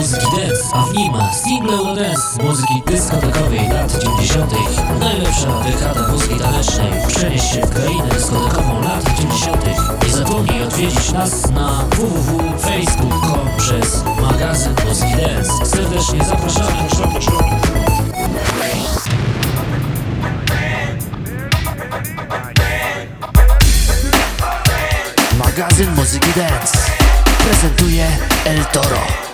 muzyki dance, a w nim single Eurodance muzyki dyskotekowej lat 90. Najlepsza dekada muzyki tanecznej. Przenieś się w krainę dyskotekową lat 90. Nie zapomnij odwiedzić nas na www.facebook.com przez magazyn muzyki dance. Serdecznie zapraszamy. Magazyn Muzyki Dance prezentuje El Toro.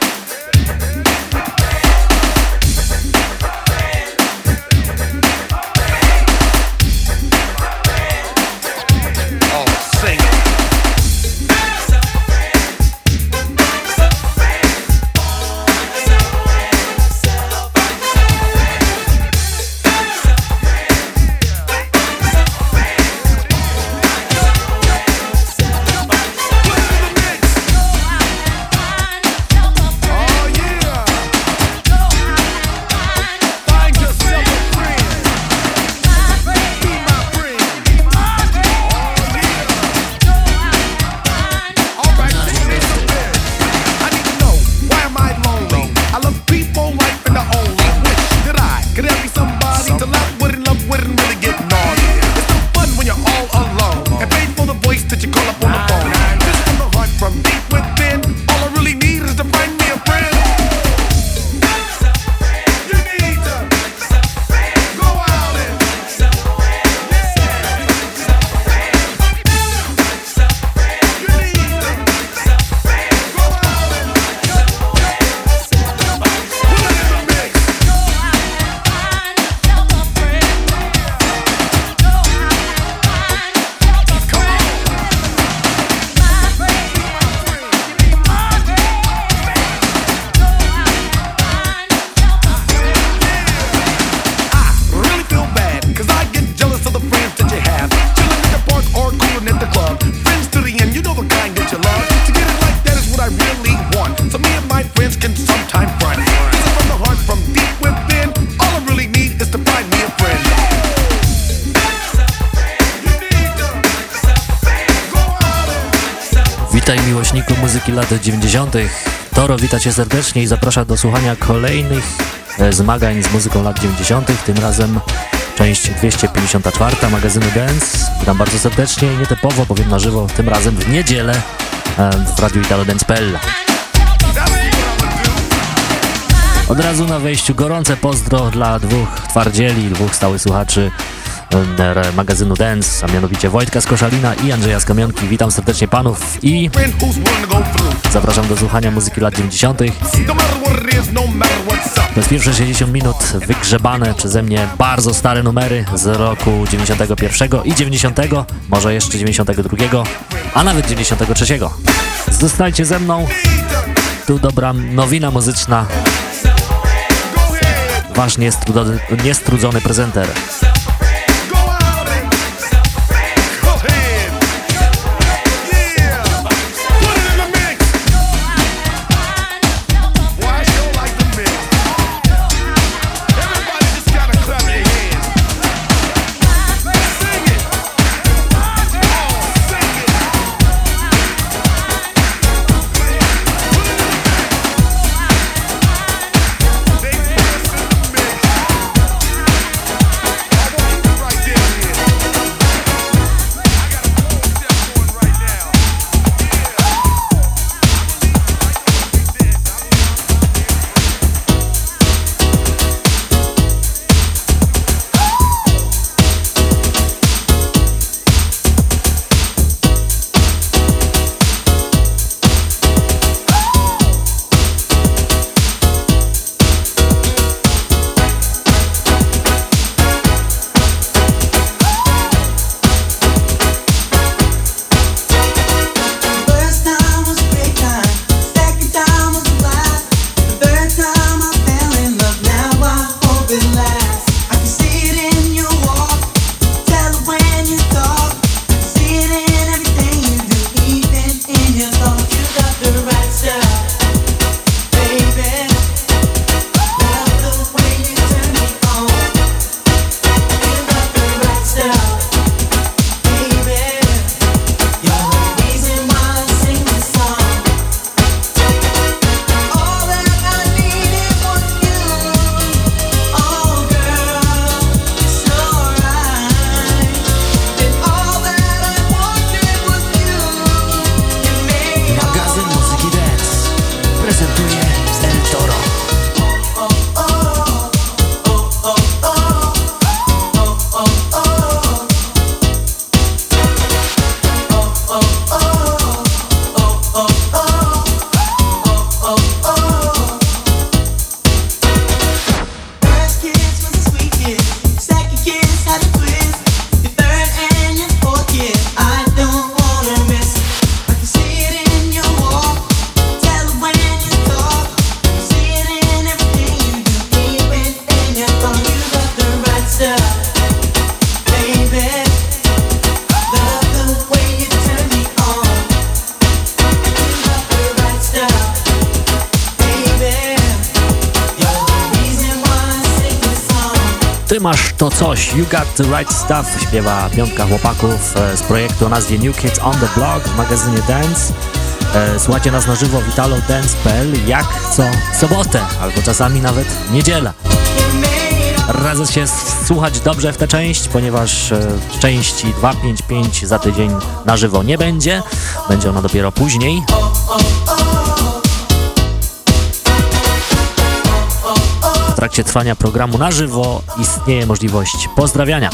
90. Toro wita Cię serdecznie i zaprasza do słuchania kolejnych e, zmagań z muzyką lat 90. Tym razem część 254 magazynu Dance. Witam bardzo serdecznie i nietypowo, powiem na żywo, tym razem w niedzielę e, w Radiu Italo Dance.pl. Od razu na wejściu gorące pozdro dla dwóch twardzieli, dwóch stałych słuchaczy magazynu Dance, a mianowicie Wojtka z Koszalina i Andrzeja z Kamionki. Witam serdecznie panów i zapraszam do słuchania muzyki lat 90. Przez pierwsze 60 minut wygrzebane przeze mnie bardzo stare numery z roku 91 i 90, może jeszcze 92, a nawet 93. Zostańcie ze mną, tu dobra nowina muzyczna, wasz niestrudzony, niestrudzony prezenter. You Got The Right Stuff śpiewa piątka chłopaków e, z projektu o nazwie New Kids On The Block w magazynie Dance. E, słuchajcie nas na żywo witalodance.pl jak co sobotę, albo czasami nawet niedziela. Radzę się słuchać dobrze w tę część, ponieważ e, części 255 za tydzień na żywo nie będzie. Będzie ona dopiero później. Trakcie trwania programu na żywo istnieje możliwość pozdrawiania.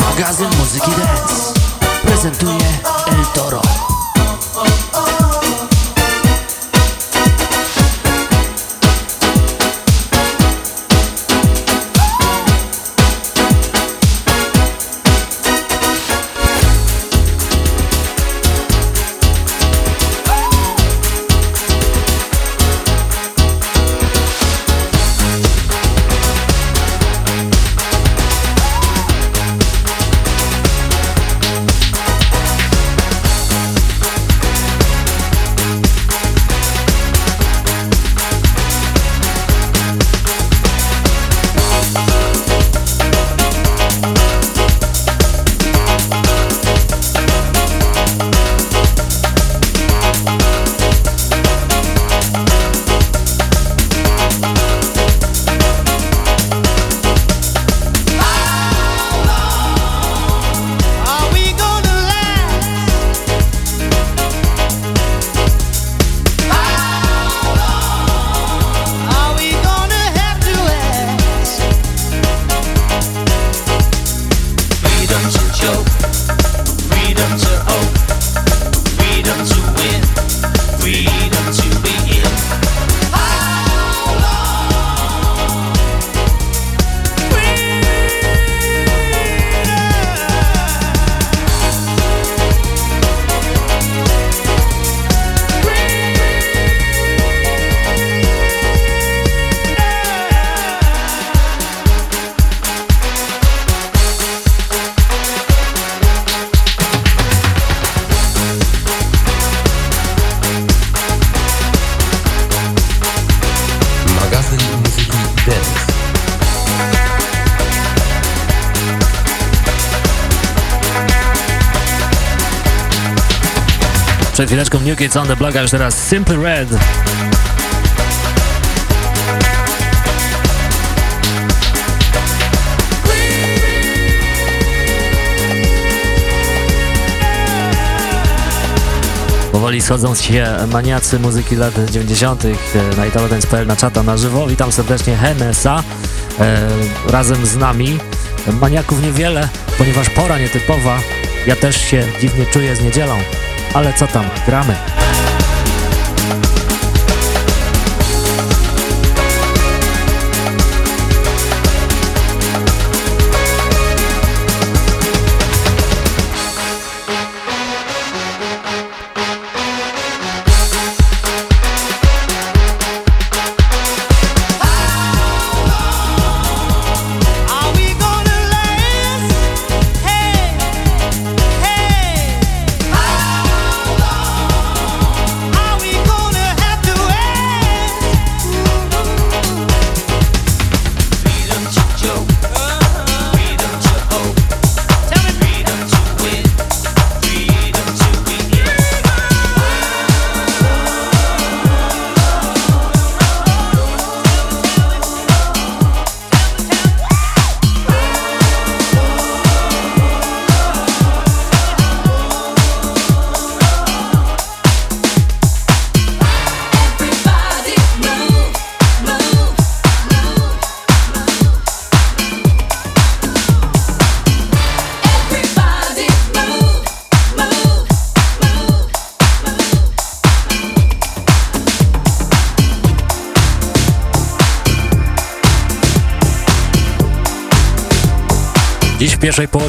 Magazyn Muzyki Dance prezentuje Przed chwileczką New Kids on the Block, a już teraz Simply Red. Powoli schodzą się maniacy muzyki lat 90. E, na italodance.pl na czata na żywo. Witam serdecznie Henesa e, razem z nami. Maniaków niewiele, ponieważ pora nietypowa. Ja też się dziwnie czuję z niedzielą ale co tam, gramy.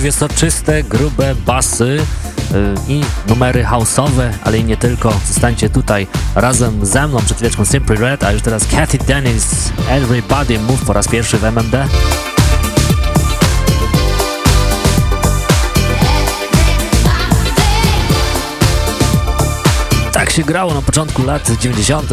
Pierwszej połowie soczyste, grube basy yy, i numery house'owe, ale i nie tylko. Zostańcie tutaj razem ze mną przed chwileczką Simply Red, a już teraz Cathy Dennis, Everybody Move po raz pierwszy w MMD. Tak się grało na początku lat 90.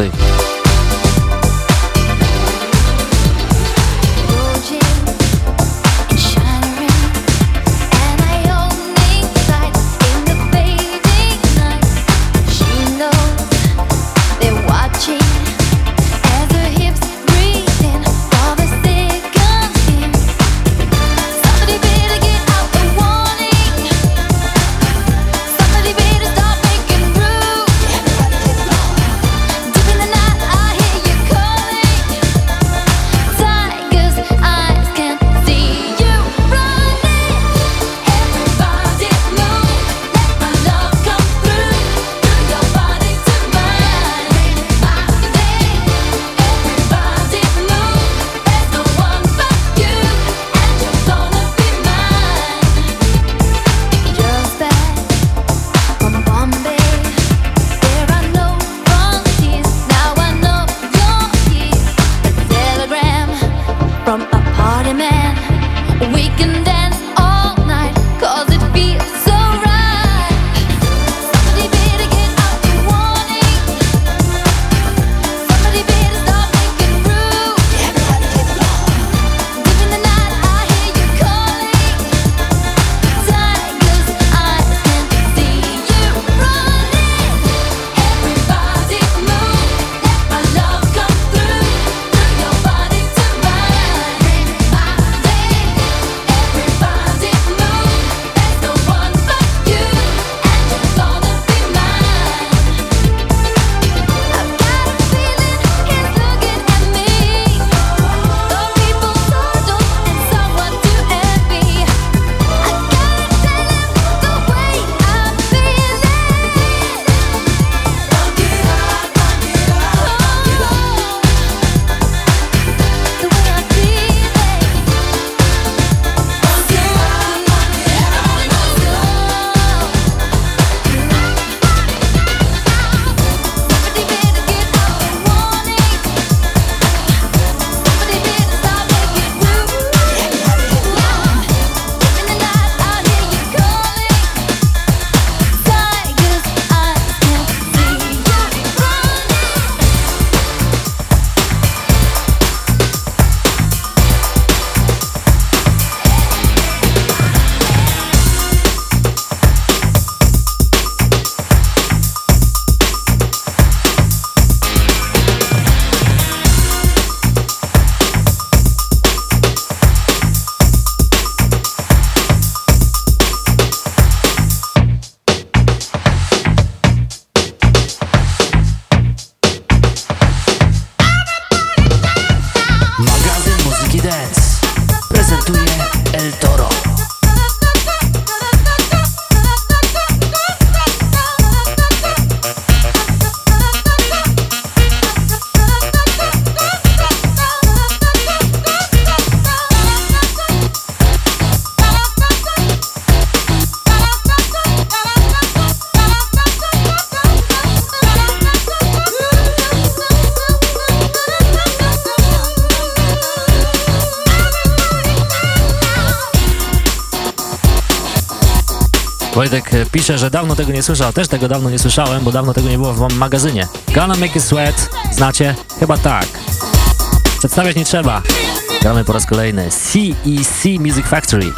Pisze, że dawno tego nie słyszał. Też tego dawno nie słyszałem, bo dawno tego nie było w magazynie. Gonna Make It Sweat, znacie? Chyba tak. Przedstawiać nie trzeba. Gramy po raz kolejny CEC Music Factory.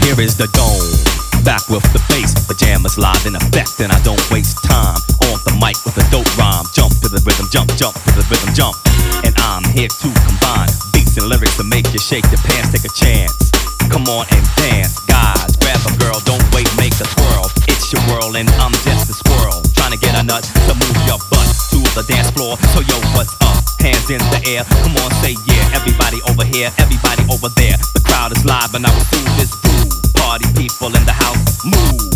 Here is the dome. Back with the bass, pajamas live in effect, and I don't waste time on the mic with a dope rhyme. Jump to the rhythm, jump, jump to the rhythm, jump. And I'm here to combine beats and lyrics to make you shake your pants, take a chance. Come on and dance, guys. A girl, don't wait, make a twirl. It's your world, and I'm just a squirrel. Trying to get a nut to move your butt to the dance floor. So, yo, what's up? Hands in the air. Come on, say yeah. Everybody over here, everybody over there. The crowd is live, and I will do this groove. Party people in the house, move.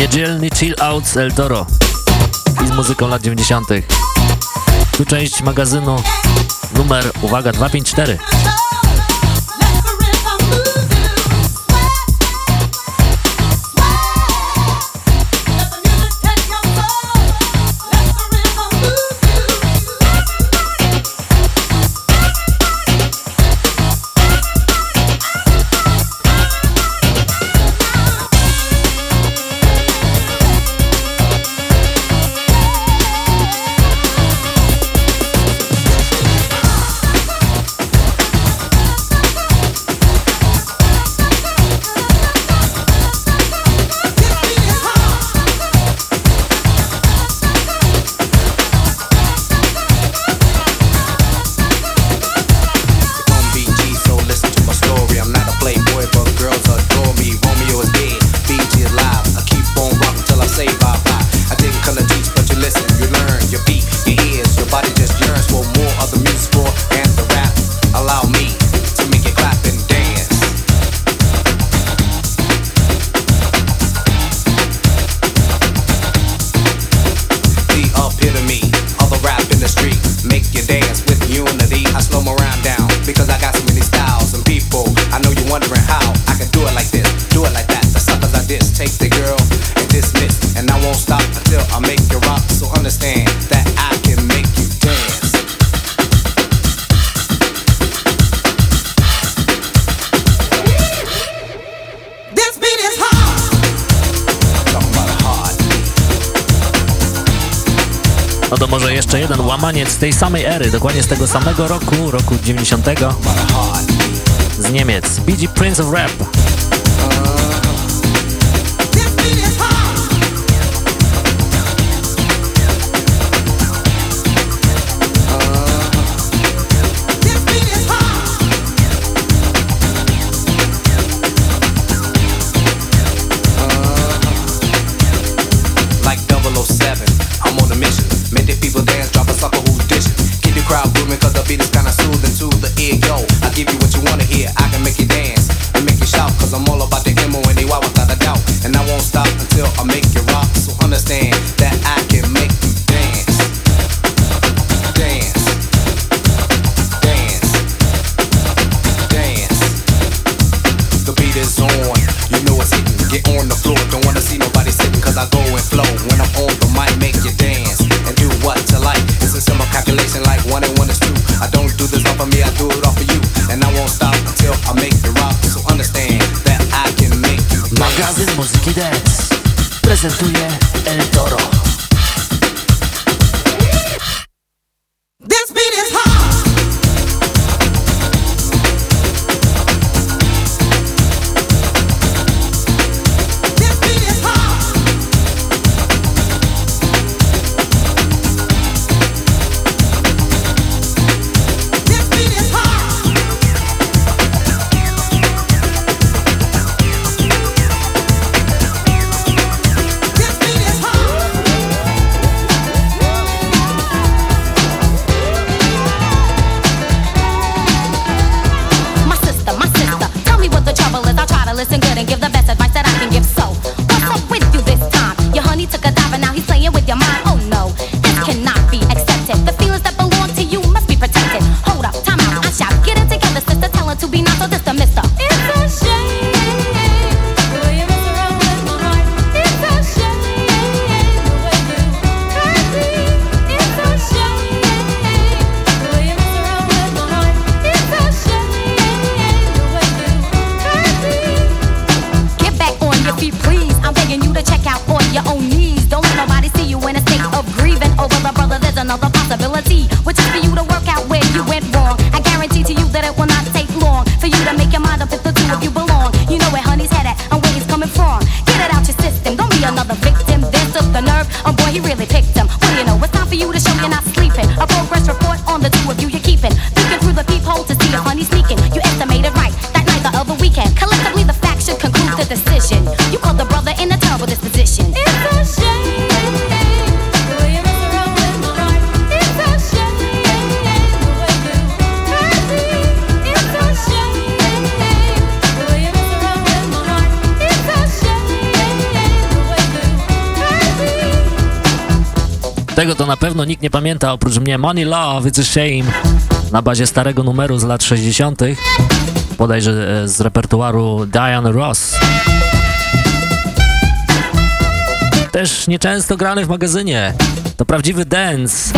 Niedzielny chill out z El Toro i z muzyką lat 90. Tu część magazynu numer, uwaga, 254. tej samej ery, dokładnie z tego samego roku, roku 90. z Niemiec. BG Prince of Rap. Презентує pamięta oprócz mnie Money Love, It's a Shame na bazie starego numeru z lat 60. bodajże e, z repertuaru Diane Ross. Też nieczęsto grany w magazynie. To prawdziwy dance.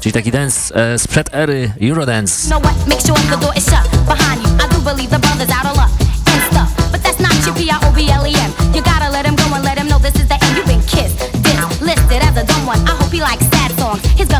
Czyli taki dance e, sprzed ery Eurodance. songs. His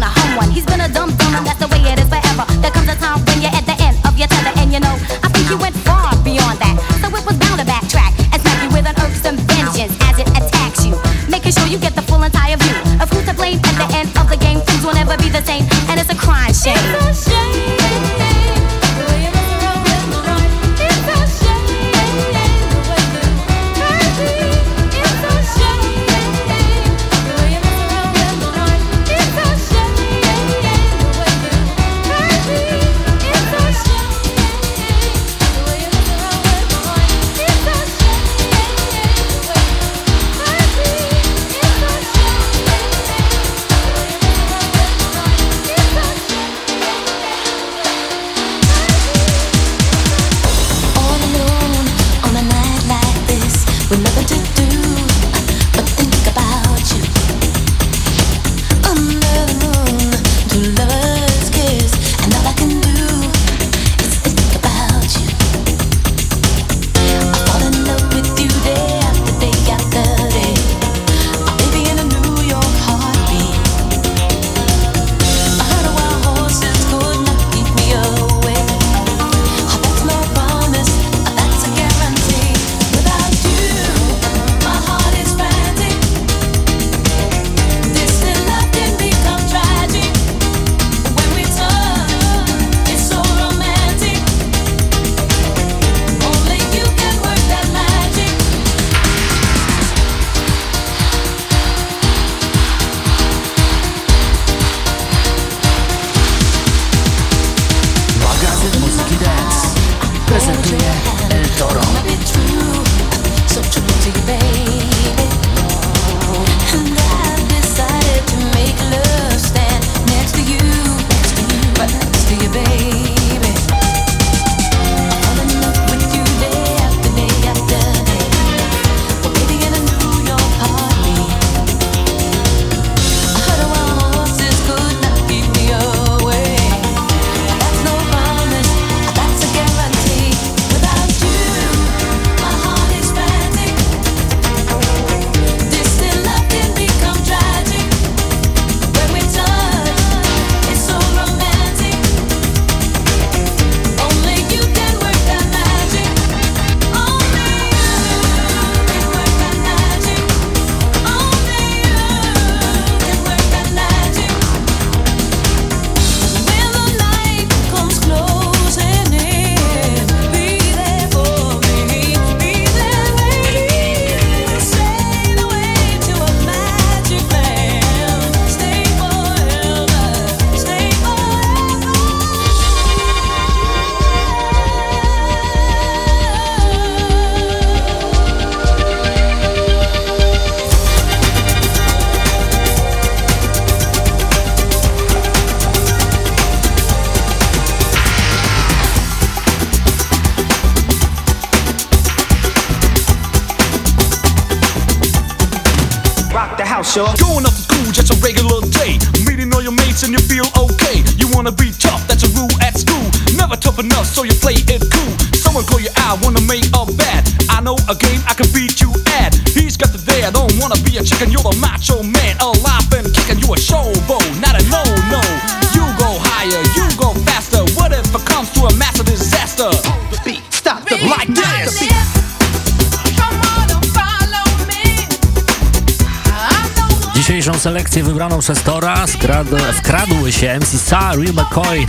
wybraną przez Tora skradł, wkradły się MC Sari McCoy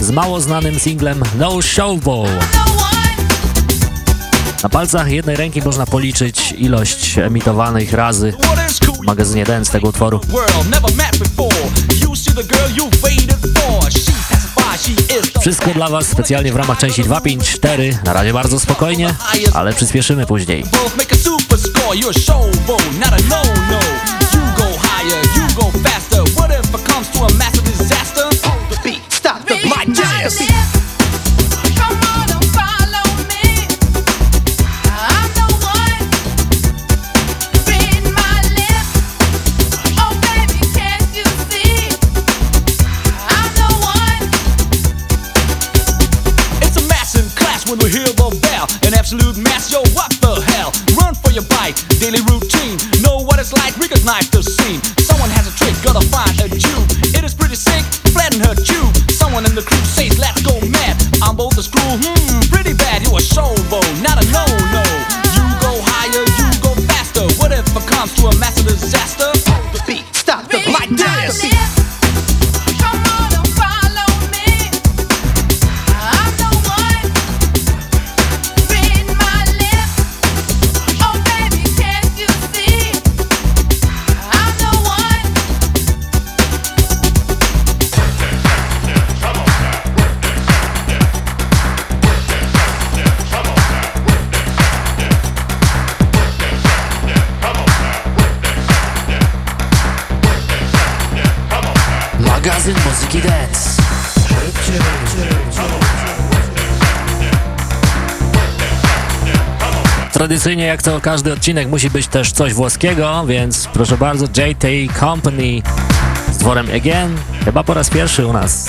z mało znanym singlem No Shovel. Na palcach jednej ręki można policzyć ilość emitowanych razy w magazynie Dance tego utworu. Wszystko dla Was specjalnie w ramach części 254. Na razie bardzo spokojnie, ale przyspieszymy później. Higher, you go faster. What if it comes to a massive disaster? Hold the beat, stop the mic, jazz. Come on and follow me. I'm the one. Read my lips. Oh baby, can't you see? I'm the one. It's a massive clash when we hear the bell. An absolute mass, yo, what the hell? Run for your bike, daily routine. Know what it's like, recognize the find a tube. It is pretty sick, flatten her tube. Someone in the crew says, let's go mad. I'm both a screw, hmm, pretty bad. You a showbo, not a no-no. You go higher, you go faster. What if it comes to a massive disaster? Tradycyjnie, jak to każdy odcinek, musi być też coś włoskiego, więc proszę bardzo, JT Company z dworem Again, chyba po raz pierwszy u nas.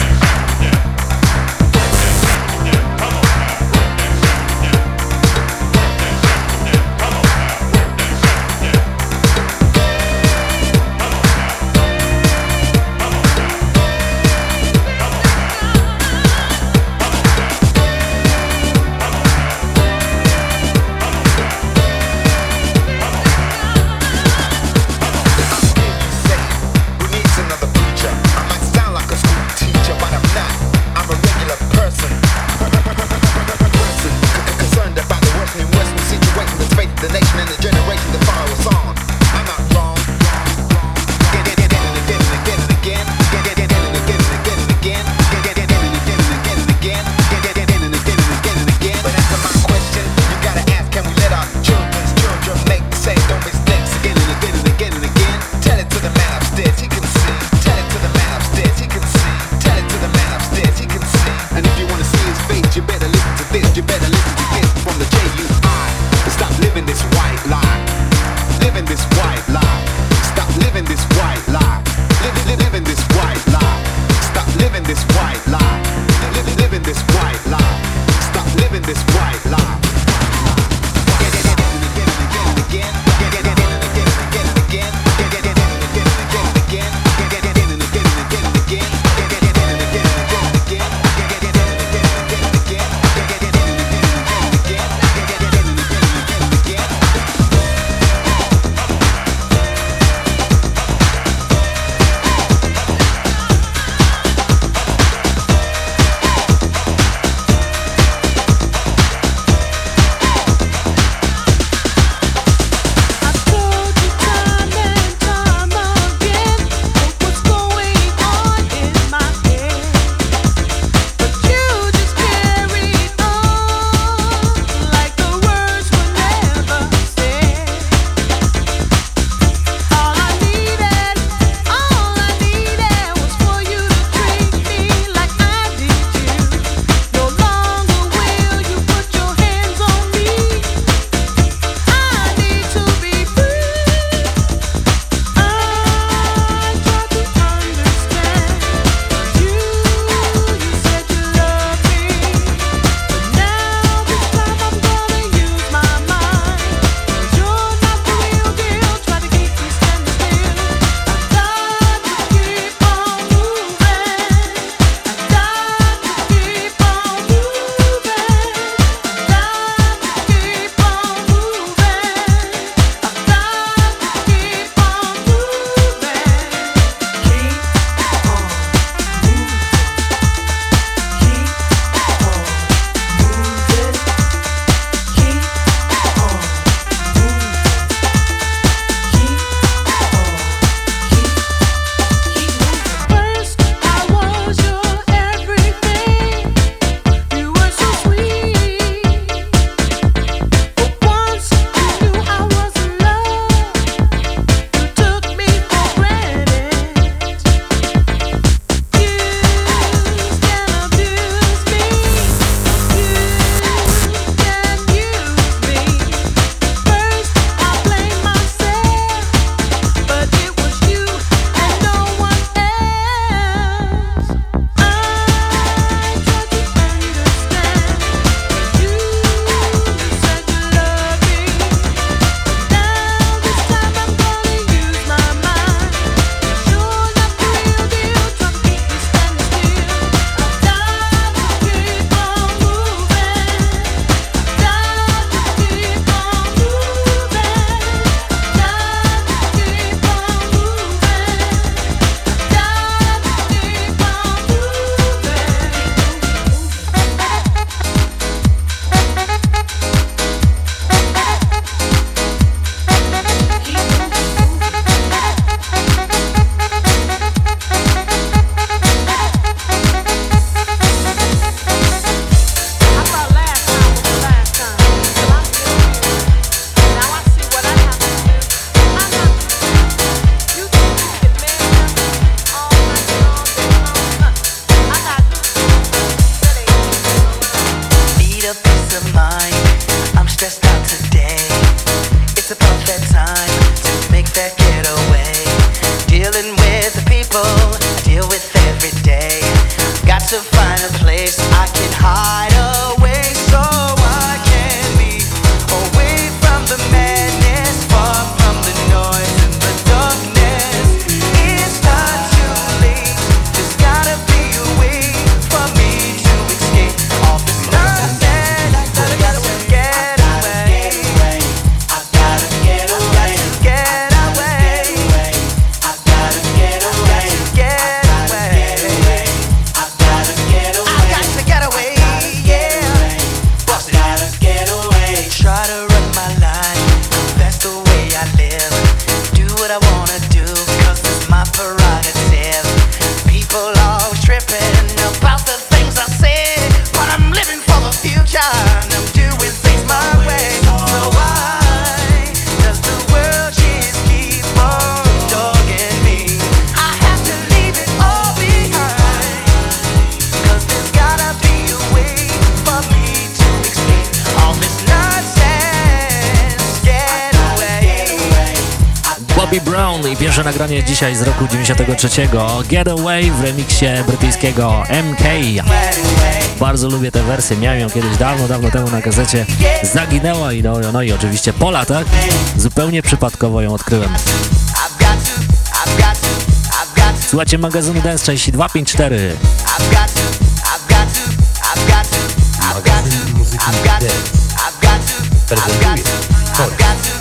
nagranie dzisiaj z roku 93 Getaway w remiksie brytyjskiego MK. Bardzo lubię tę wersję, miałem ją kiedyś dawno, dawno temu na gazecie. Zaginęła i no, no i oczywiście po latach zupełnie przypadkowo ją odkryłem. Słuchajcie magazynu Dance części 254. Magazyn muzyki Dance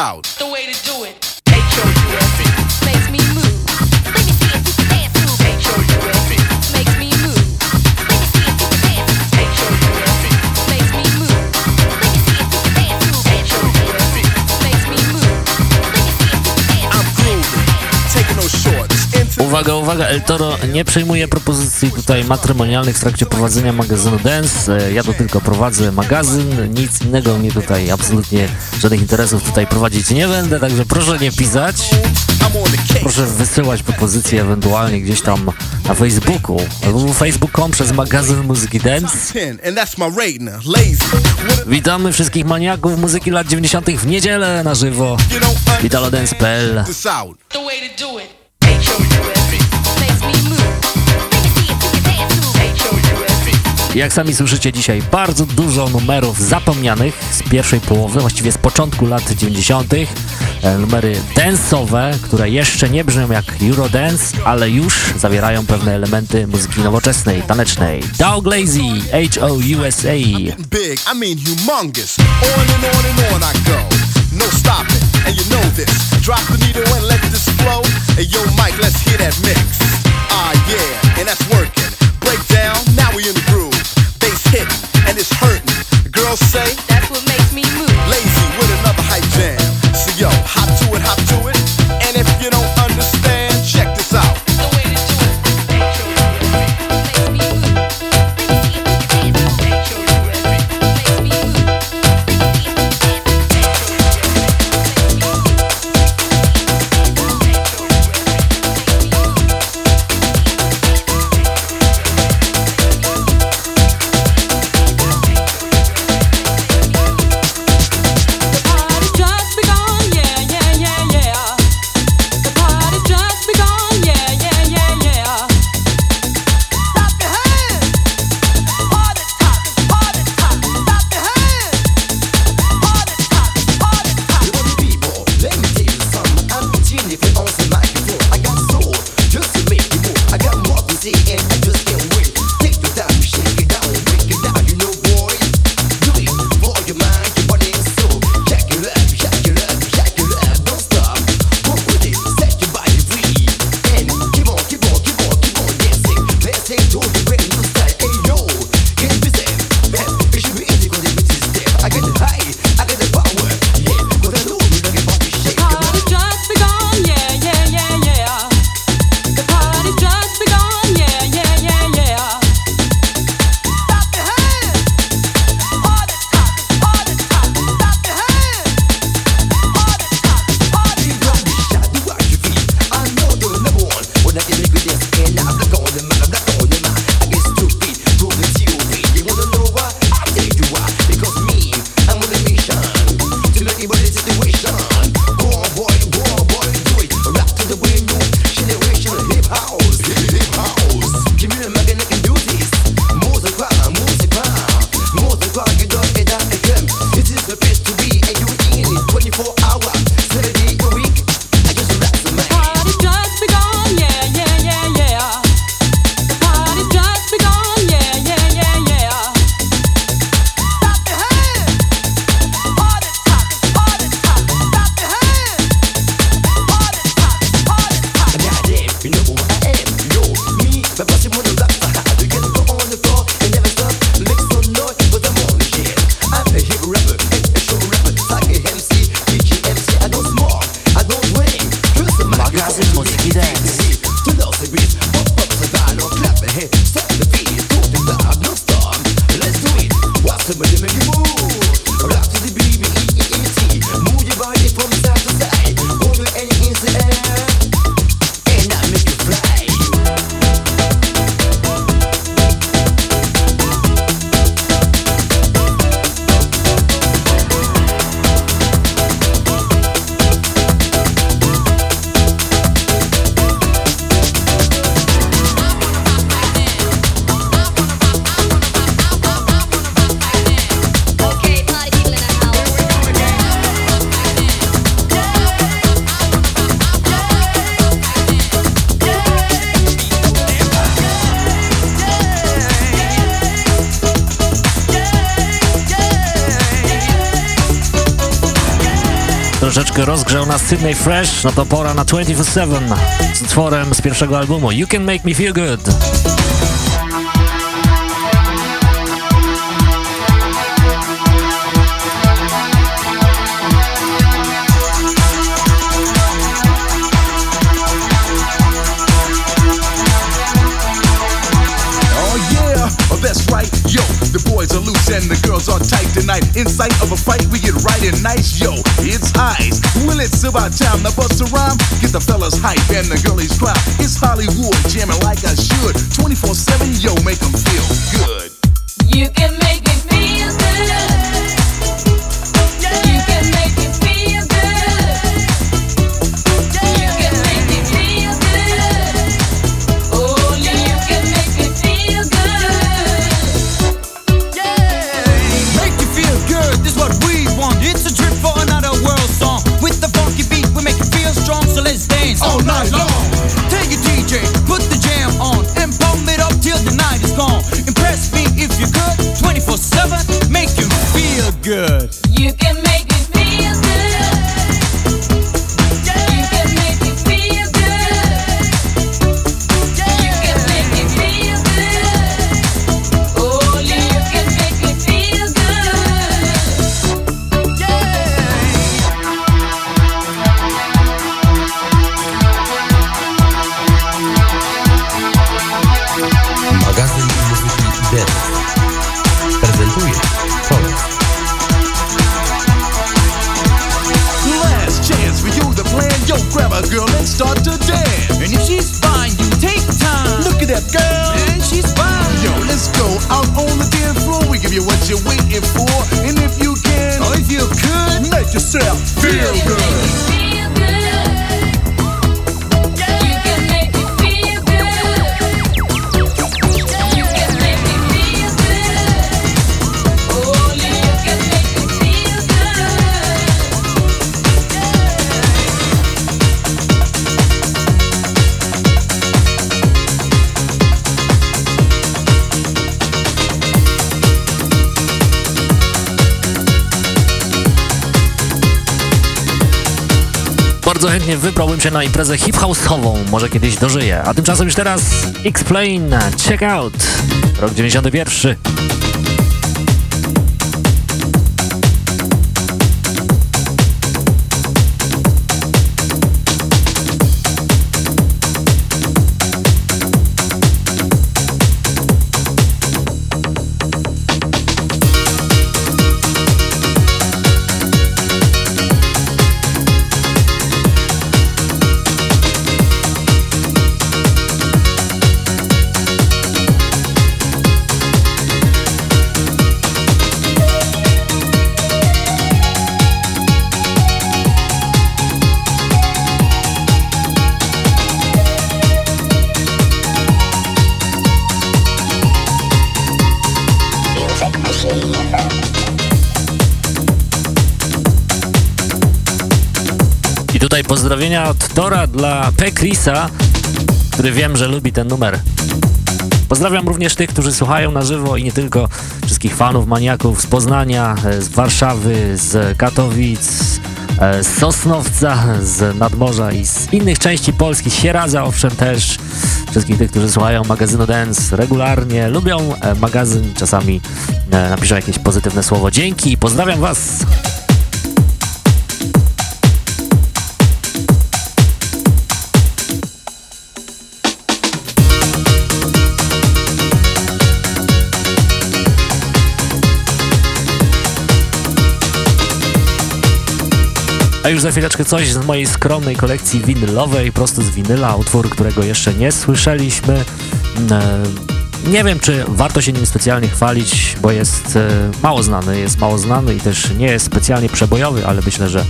out. uwaga, uwaga, El Toro nie przyjmuje propozycji tutaj matrymonialnych w trakcie prowadzenia magazynu Dance. E, ja to tylko prowadzę magazyn, nic innego mnie tutaj absolutnie żadnych interesów tutaj prowadzić nie będę, także proszę nie pisać. Proszę wysyłać propozycje ewentualnie gdzieś tam na Facebooku albo facebook.com przez magazyn Muzyki Dance. Witamy wszystkich maniaków muzyki lat 90. w niedzielę na żywo. Italo Dance.pl. the way to do it. Jak sami słyszycie dzisiaj, bardzo dużo numerów zapomnianych z pierwszej połowy, właściwie z początku lat 90. E, numery dance'owe, które jeszcze nie brzmią jak Eurodance, ale już zawierają pewne elementy muzyki nowoczesnej, tanecznej. Dow Glazy, H.O.U.S.A. Big, I mean No stopping, and you know this. Drop the needle and let this flow. And yo, Mike, let's hear that mix. Ah, yeah, and that's working. and it's hurting. The girls say Fresh, no to pora na 24-7 z utworem z pierwszego albumu You Can Make Me Feel Good. Oh yeah, oh that's right, yo. The boys are loose and the girls are tight tonight. In sight of a and nice, yo. It's ice. Well, it's about time to bust a rhyme. Get the fellas hype and the girlies cry. It's Hollywood jamming like I should. 24/7, yo, make them feel good. You can się na imprezę hip-house'ową, może kiedyś dożyję. A tymczasem już teraz X-Plane, Check Out, rok 91. pozdrowienia od Tora dla P. Chrisa, który wiem, że lubi ten numer. Pozdrawiam również tych, którzy słuchają na żywo i nie tylko wszystkich fanów, maniaków z Poznania, e, z Warszawy, z Katowic, e, z Sosnowca, z Nadmorza i z innych części Polski, Sieradza owszem też. Wszystkich tych, którzy słuchają magazynu Dance regularnie, lubią e, magazyn, czasami napiszą jakieś pozytywne słowo. Dzięki i pozdrawiam Was! Już za chwileczkę coś z mojej skromnej kolekcji winylowej, prosto z winyla, utwór, którego jeszcze nie słyszeliśmy. E, nie wiem, czy warto się nim specjalnie chwalić, bo jest e, mało znany, jest mało znany i też nie jest specjalnie przebojowy, ale myślę, że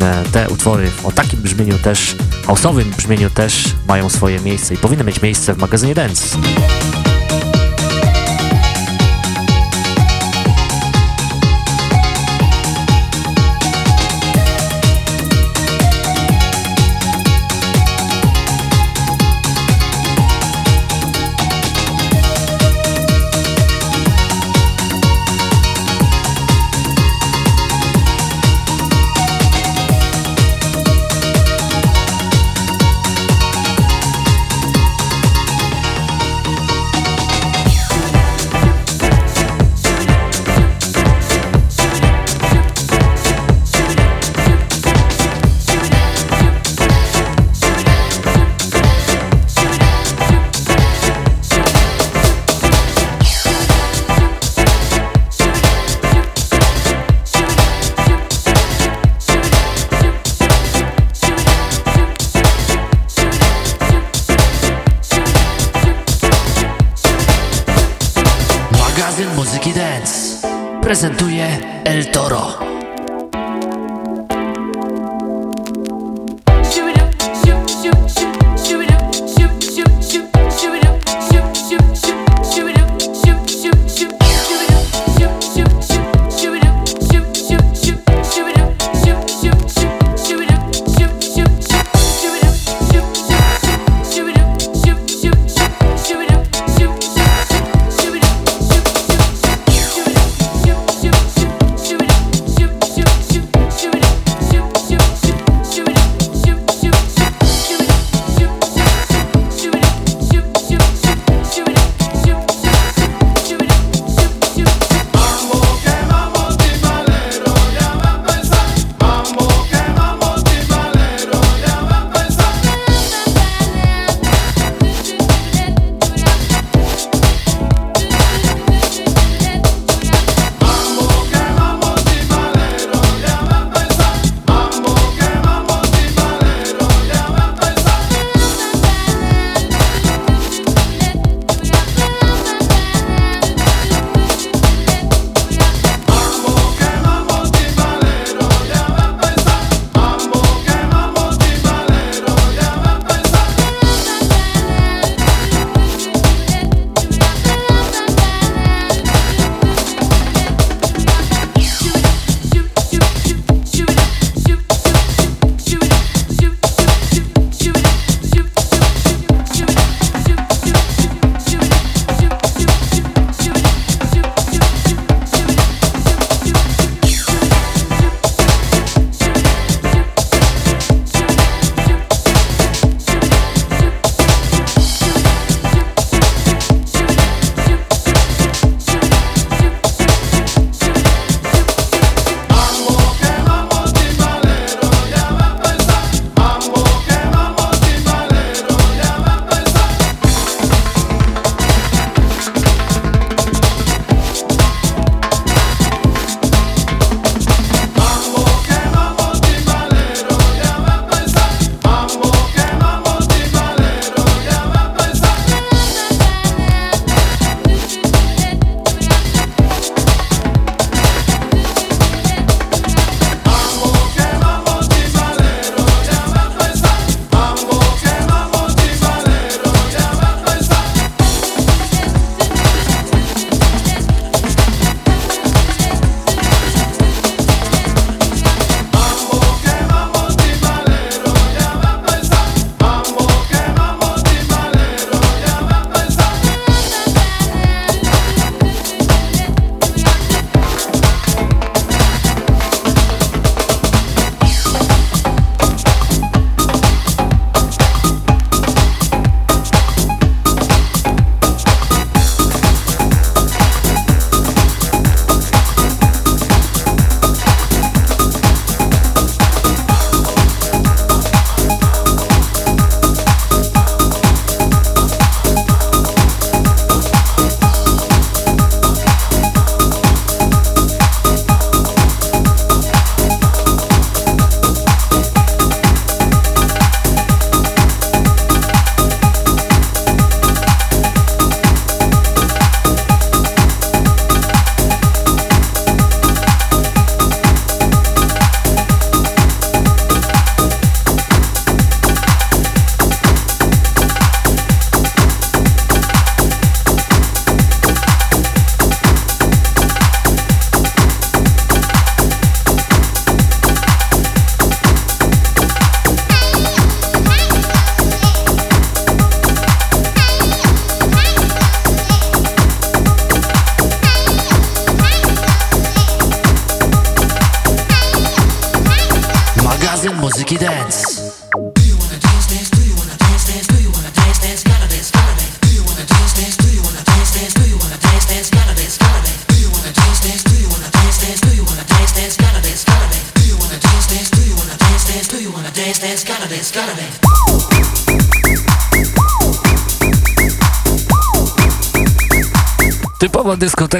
e, te utwory o takim brzmieniu też, house'owym brzmieniu też mają swoje miejsce i powinny mieć miejsce w magazynie Dance.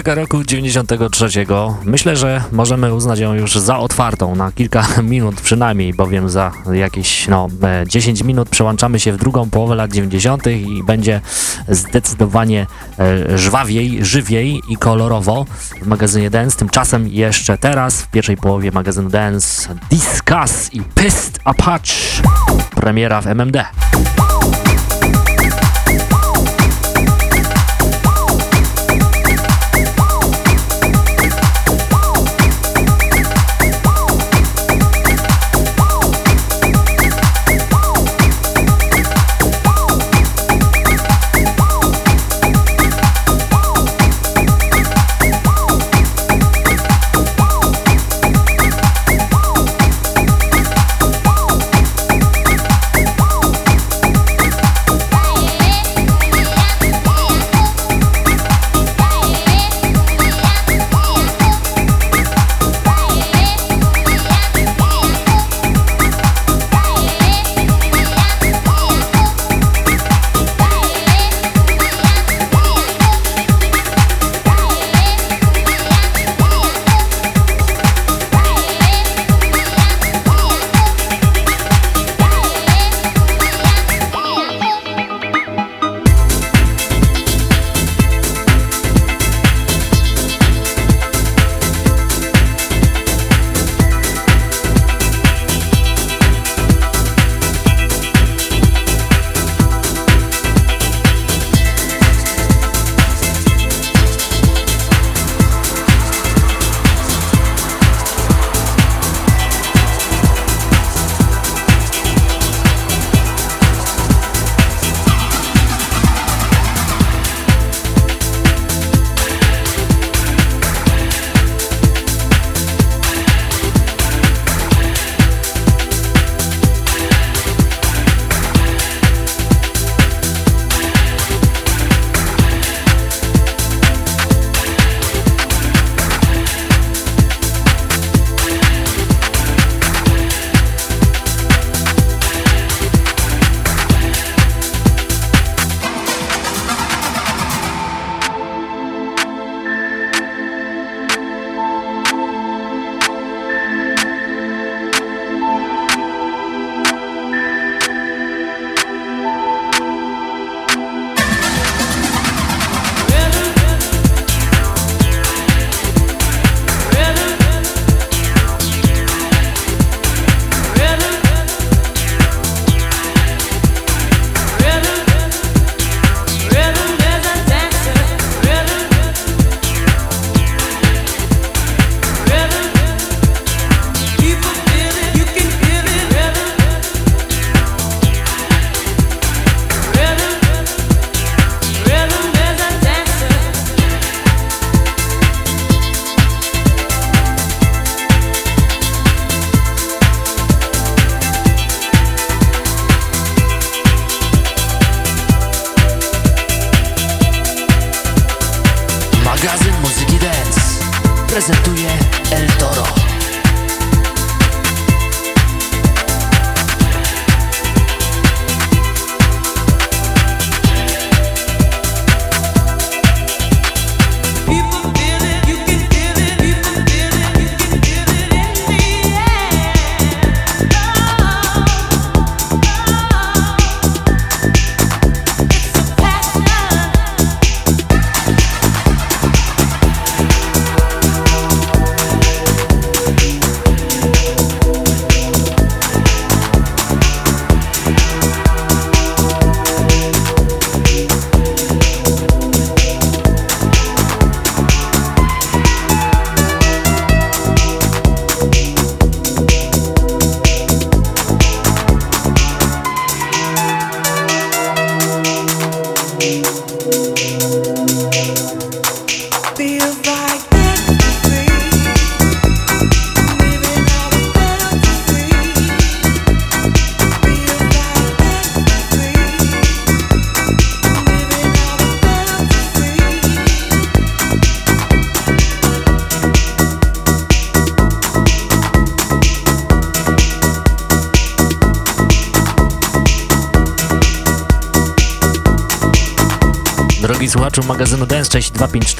Dyskoteka roku 93. Myślę, że możemy uznać ją już za otwartą na kilka minut przynajmniej, bowiem za jakieś no, e, 10 minut przełączamy się w drugą połowę lat 90. i będzie zdecydowanie e, żwawiej, żywiej i kolorowo w magazynie Dance. Tymczasem jeszcze teraz w pierwszej połowie magazynu Dance Discuss i Pissed Apache. Premiera w MMD.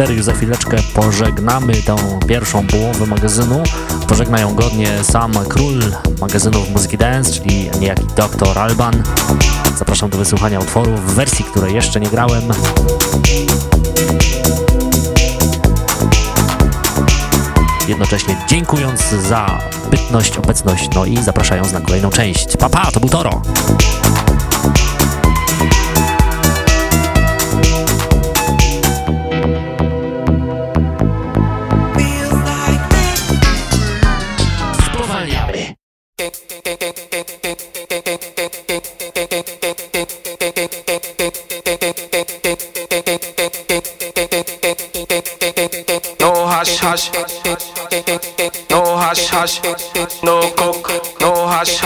6254. Już za chwileczkę pożegnamy tą pierwszą połowę magazynu. Pożegna ją godnie sam król magazynów muzyki dance, czyli niejaki Dr. Alban. Zapraszam do wysłuchania utworów w wersji, której jeszcze nie grałem. Jednocześnie dziękując za bytność, obecność, no i zapraszając na kolejną część. Papa, pa, to był Toro!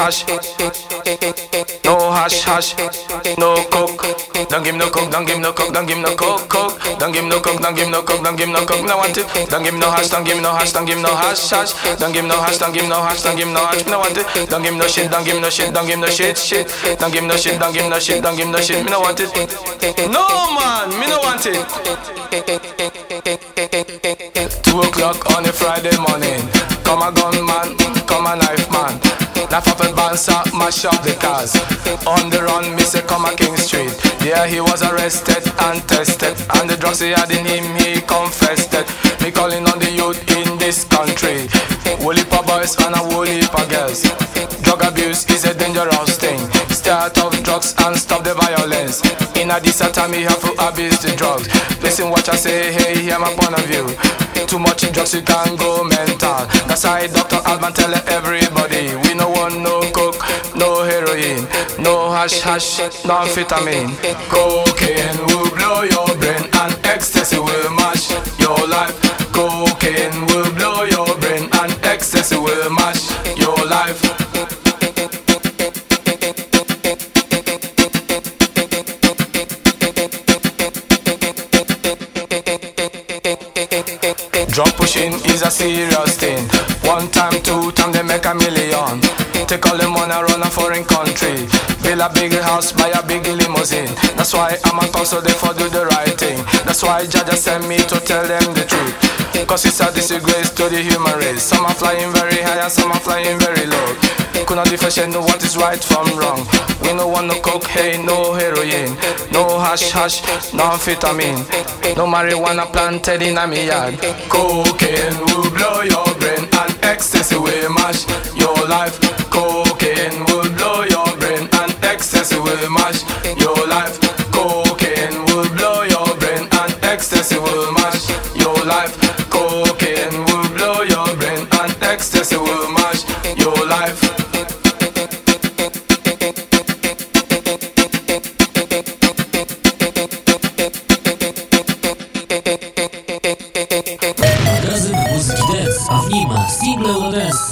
Hash no hash hash, no coke. Don't give no coke, don't give no coke, don't give no coke, coke. Don't give no coke, don't give no coke, don't give no coke. No want it. Don't give no hash, don't give no hash, don't give no hash hash. Don't give no hash, don't give no hash, don't give no hash. No want it. Don't give no shit, don't give no shit, don't give no shit, shit. Don't give no shit, don't give no shit, don't give no shit. Me no want it. No man, me no want it. Two o'clock on a Friday morning. Come a gunman, come a knife man. Knife up a bouncer, mash up the cars. On the run, me say come a King Street. Yeah, he was arrested and tested. And the drugs he had in him, he confessed it. Me calling on the youth in this country. Woolly boys and a woolly girls. Drug abuse is a dangerous drugs and stop the violence. In a this time, we have to abuse the drugs. Listen what I say, hey, hear my point of view. Too much in drugs, you can go mental. That's why Dr. Alban tell everybody we no want no coke, no heroin, no hash hash, no amphetamine. Cocaine will blow your brain and ecstasy will mash your life. Cocaine will blow your brain and ecstasy will mash Pushing is a serious thing. One time, two time, they make a million. Take all the money, run a foreign country. Build a big house, buy a big limousine. That's why I'm a pastor, they for do the right thing. That's why Jaja sent me to tell them the truth. Cause it's a disgrace to the human race. Some are flying very high and some are flying very low. Could not differentiate what is right from wrong. We no want no cocaine, no heroin, no hash hash, no amphetamine, no marijuana planted in a yard. Cocaine will blow your brain and ecstasy will mash your life. Cocaine will blow your brain and ecstasy will mash your life.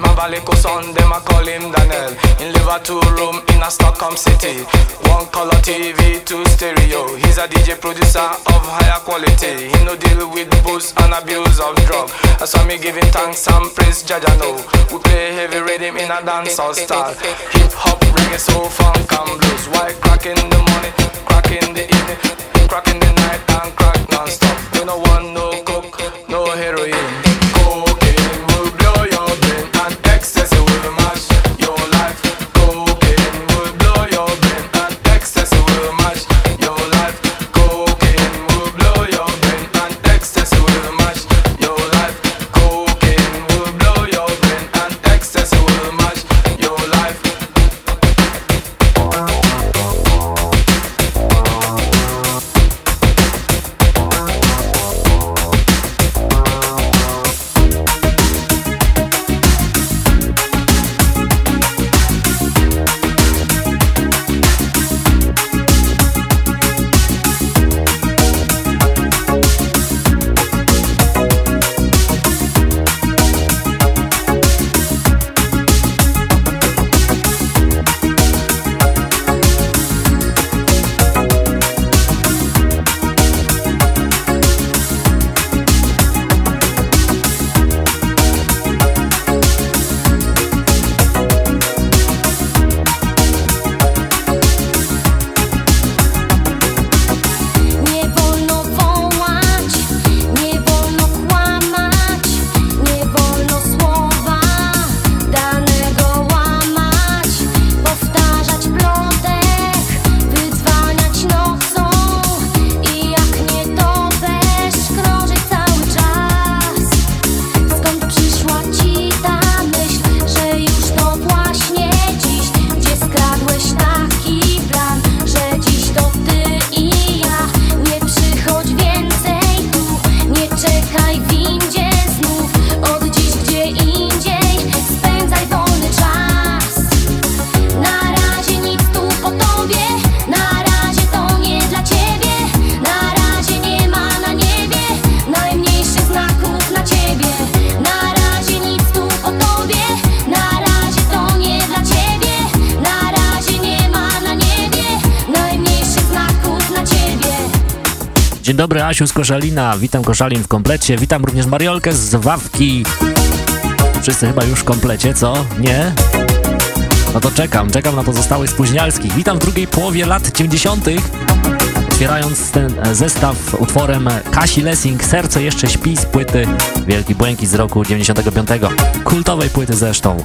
In my valley son, them a call him Daniel. In live a two room in a Stockholm city. One color TV, two stereo. He's a DJ producer of higher quality. He no deal with booze and abuse of drug. I saw me giving thanks and praise Jaja know. We play heavy rhythm in a dancehall style. Hip hop, reggae, soul, funk and blues. Why crack in the morning, crack in the evening, crack in the night and crack non-stop. We no want no coke, no heroin. Maksiu z Koszalina, witam Koszalin w komplecie, witam również Mariolkę z Wawki. Wszyscy chyba już w komplecie, co? Nie? No to czekam, czekam na pozostałych spóźnialskich. Witam w drugiej połowie lat 90. Otwierając ten e, zestaw utworem Kasi Lessing, Serce jeszcze śpi z płyty Wielki Błękit z roku 95. Kultowej płyty zresztą.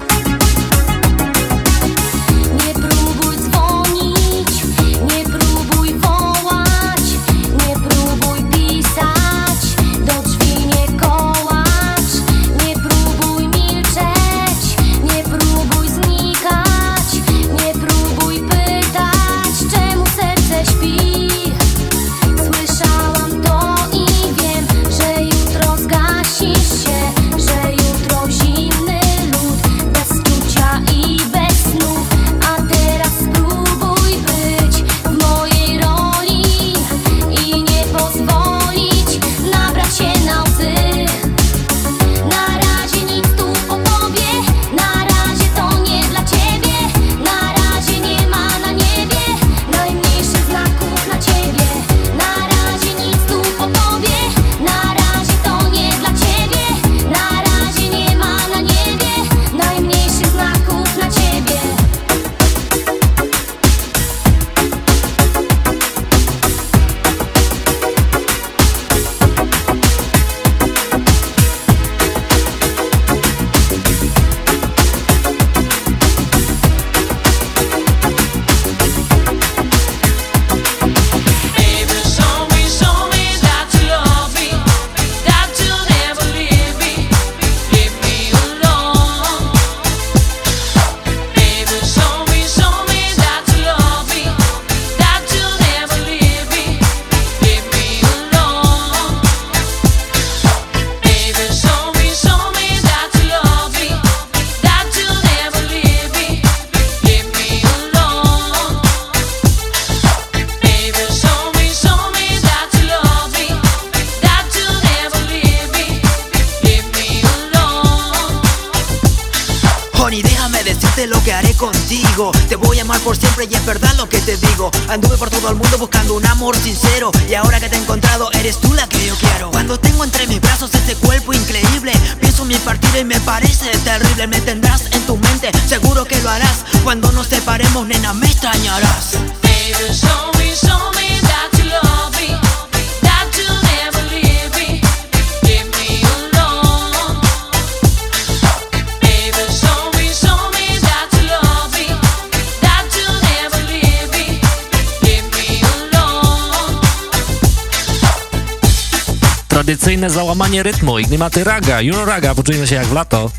rytmu. Ignimaty Raga, juno Raga, poczujmy się jak w lato.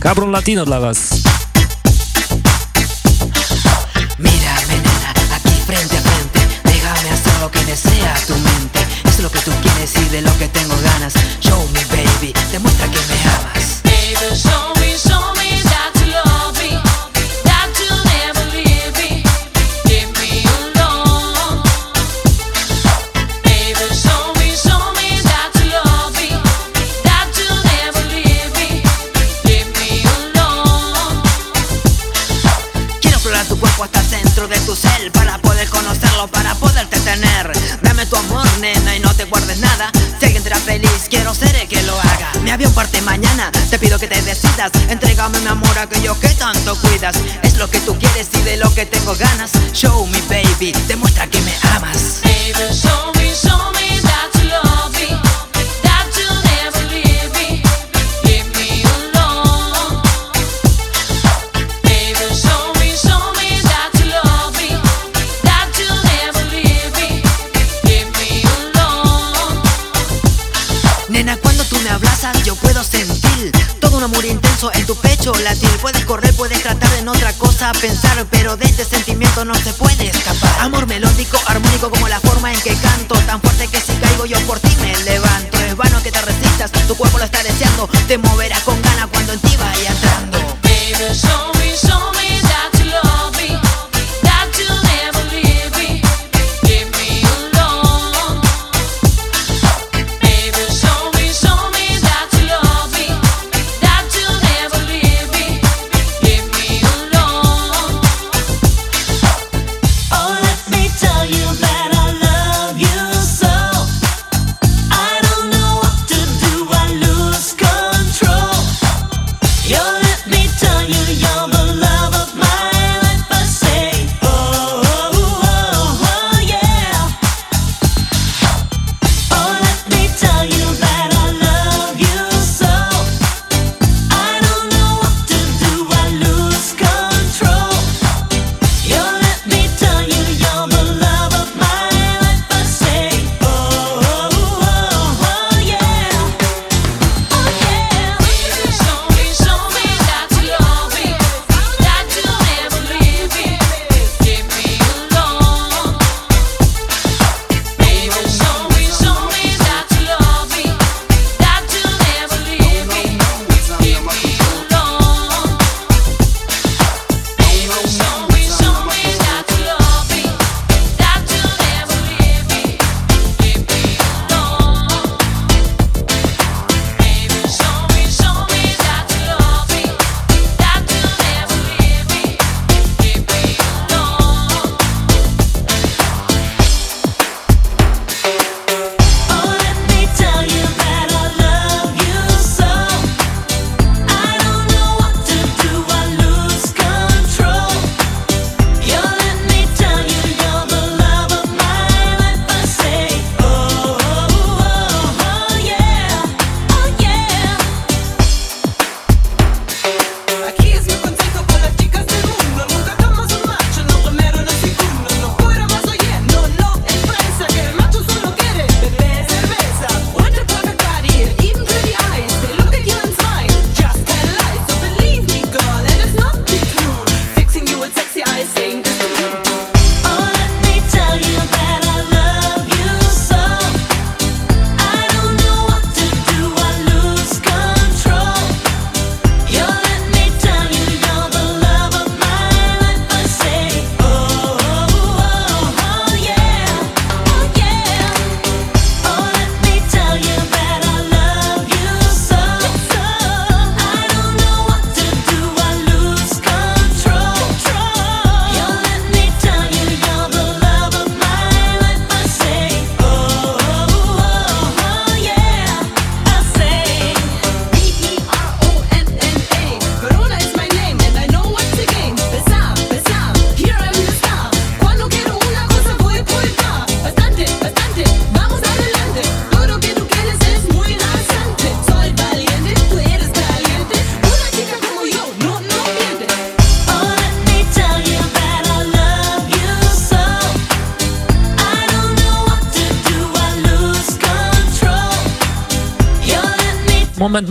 Cabrón Latino dla Was. ganas. Show me, baby, demuestra que me amas. Baby, show me, show me that you love me, that you never leave me, leave me alone. Baby, show me, show me that you love me, that you never leave me, leave me alone. Nena, cuando tú me abrazas, yo puedo sentir todo un amor intenso en tu pecho latir. Puedes correr, puedes tratar en otra cosa, pensar, pero desde este esto no se puede.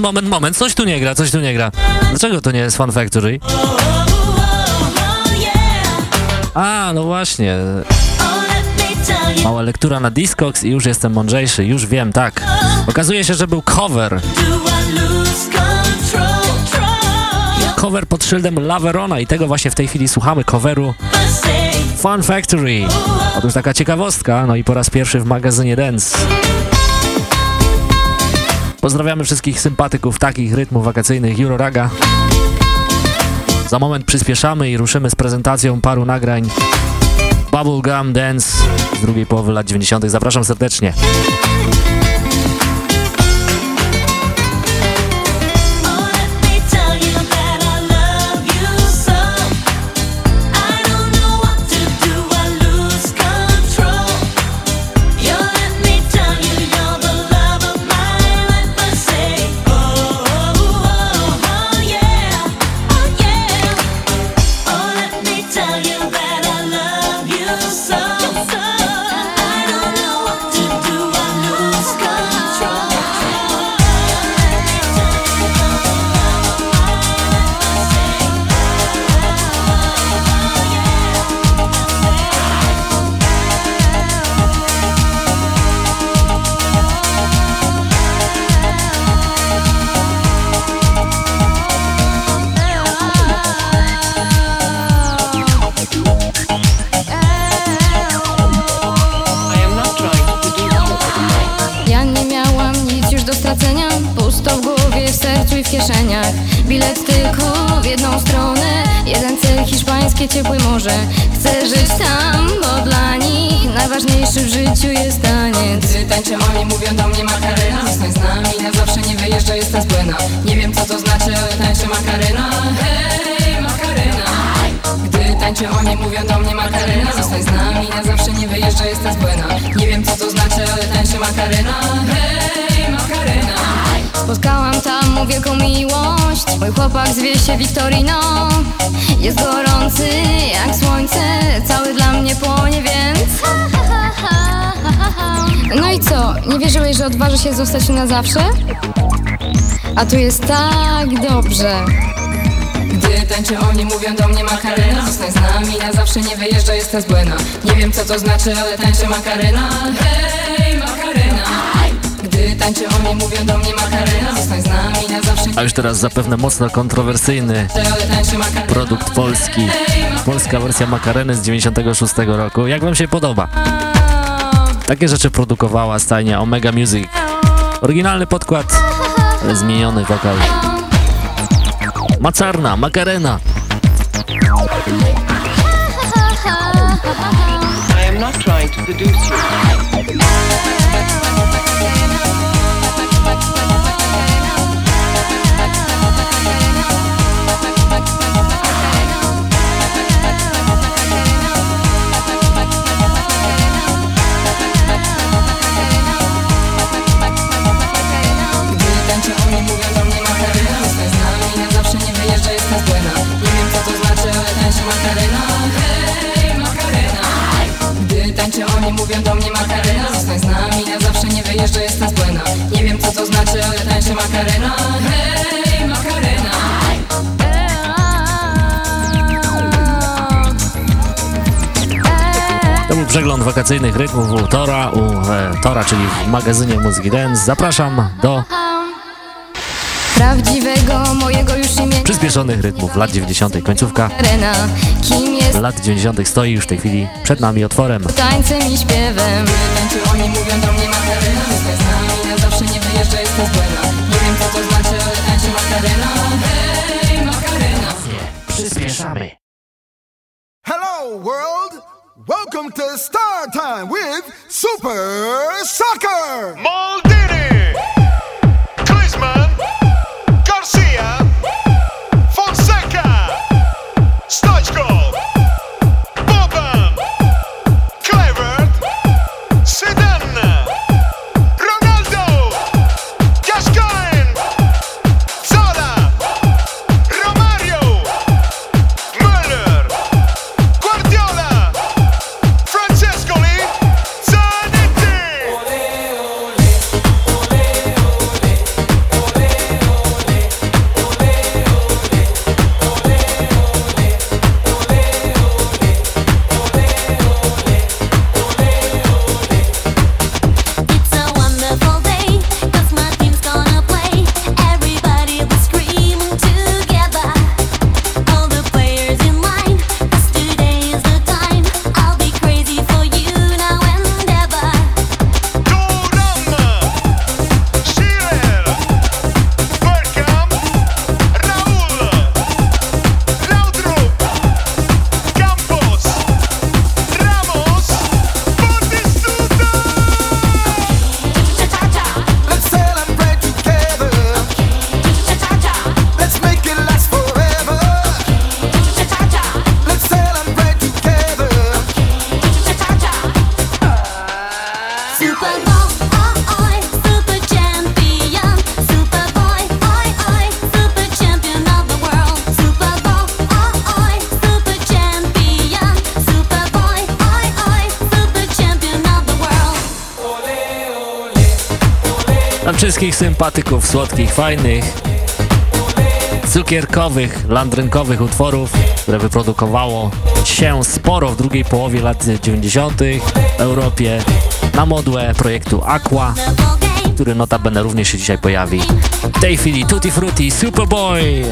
Moment, moment, coś tu nie gra, coś tu nie gra. Dlaczego to nie jest Fun Factory? A, no właśnie. Mała lektura na Discogs i już jestem mądrzejszy, już wiem, tak. Okazuje się, że był cover. Cover pod szyldem Laverona i tego właśnie w tej chwili słuchamy, coveru Fun Factory. Otóż taka ciekawostka, no i po raz pierwszy w magazynie Dance. Pozdrawiamy wszystkich sympatyków takich rytmów wakacyjnych Euroraga. Za moment przyspieszamy i ruszymy z prezentacją paru nagrań Bubblegum Dance z drugiej połowy lat 90. Zapraszam serdecznie. Wierzyłeś, że odważy się zostać na zawsze? A tu jest tak dobrze Gdy tańczę oni mówią do mnie Makarena Zostań z nami, na zawsze nie wyjeżdża, jestem z Błena Nie wiem co to znaczy, ale tańczę Makarena Hej, Makarena Gdy tańczę oni mówią do mnie Makarena Zostań z nami, na zawsze A już teraz zapewne mocno kontrowersyjny produkt polski. Polska wersja Makareny z 96 roku. Jak wam się podoba? Takie rzeczy produkowała stajnia Omega Music. Oryginalny podkład, ale zmieniony wokal. Macarna, Makarena. I am not trying to seduce you. Mówią do mnie Makarena Zostań z nami, na zawsze nie wyjeżdża, jestem Błena Nie wiem co to znaczy, ale tańczę Makarena. Hej, Makarena! To był przegląd wakacyjnych rytmów u Tora, u e, Tora, czyli w magazynie Muzyki Dance. Zapraszam do Prawdziwego mojego już imienia. przyspieszonych rytmów lat 90. Końcówka. Arena Kim lat 90. stoi już w tej chwili przed nami otworem. tańcem i śpiewem Tańczy oni mówią do mnie Makarena z nami, na zawsze nie wyjeżdża, jestem z Błena Nie wiem co to znaczy, ale tańczę Makarena słodkich, fajnych, cukierkowych, landrynkowych utworów, które wyprodukowało się sporo w drugiej połowie lat 90. w Europie na modłę projektu Aqua, który notabene również się dzisiaj pojawi. W tej chwili Tutti Frutti Superboy!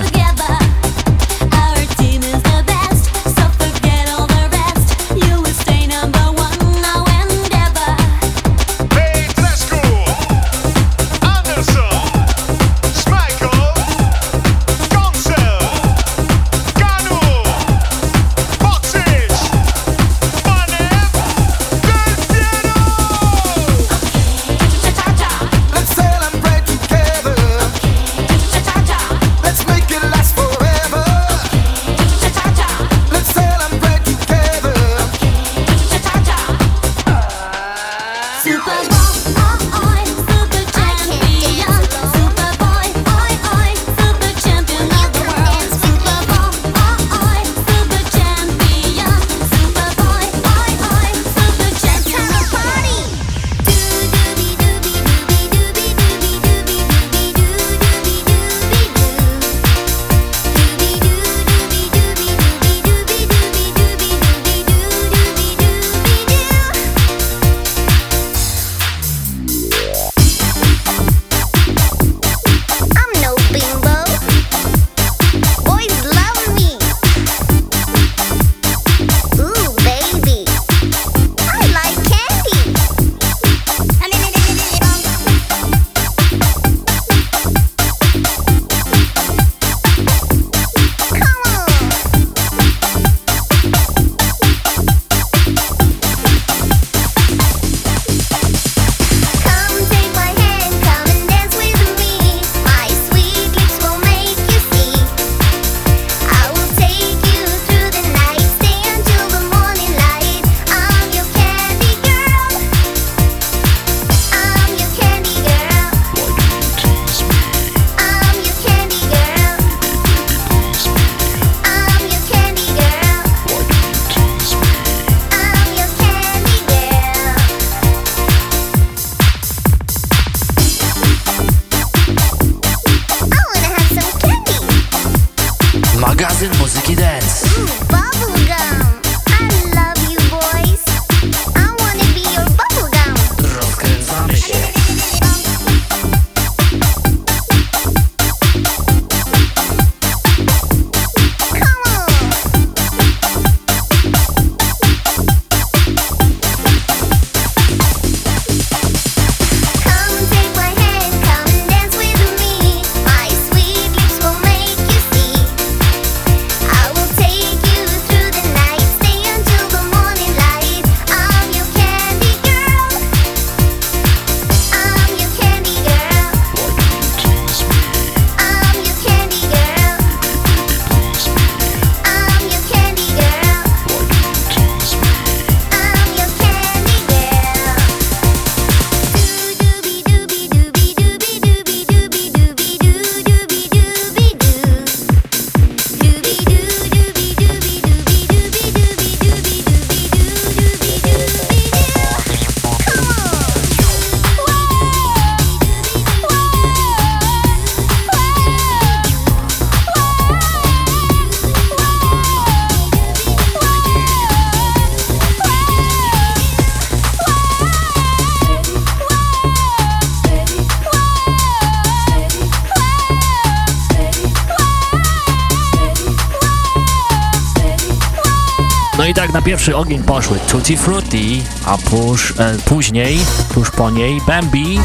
pierwszy ogień poszły Tutti Frutti, a push, e, później, tuż po niej Bambi,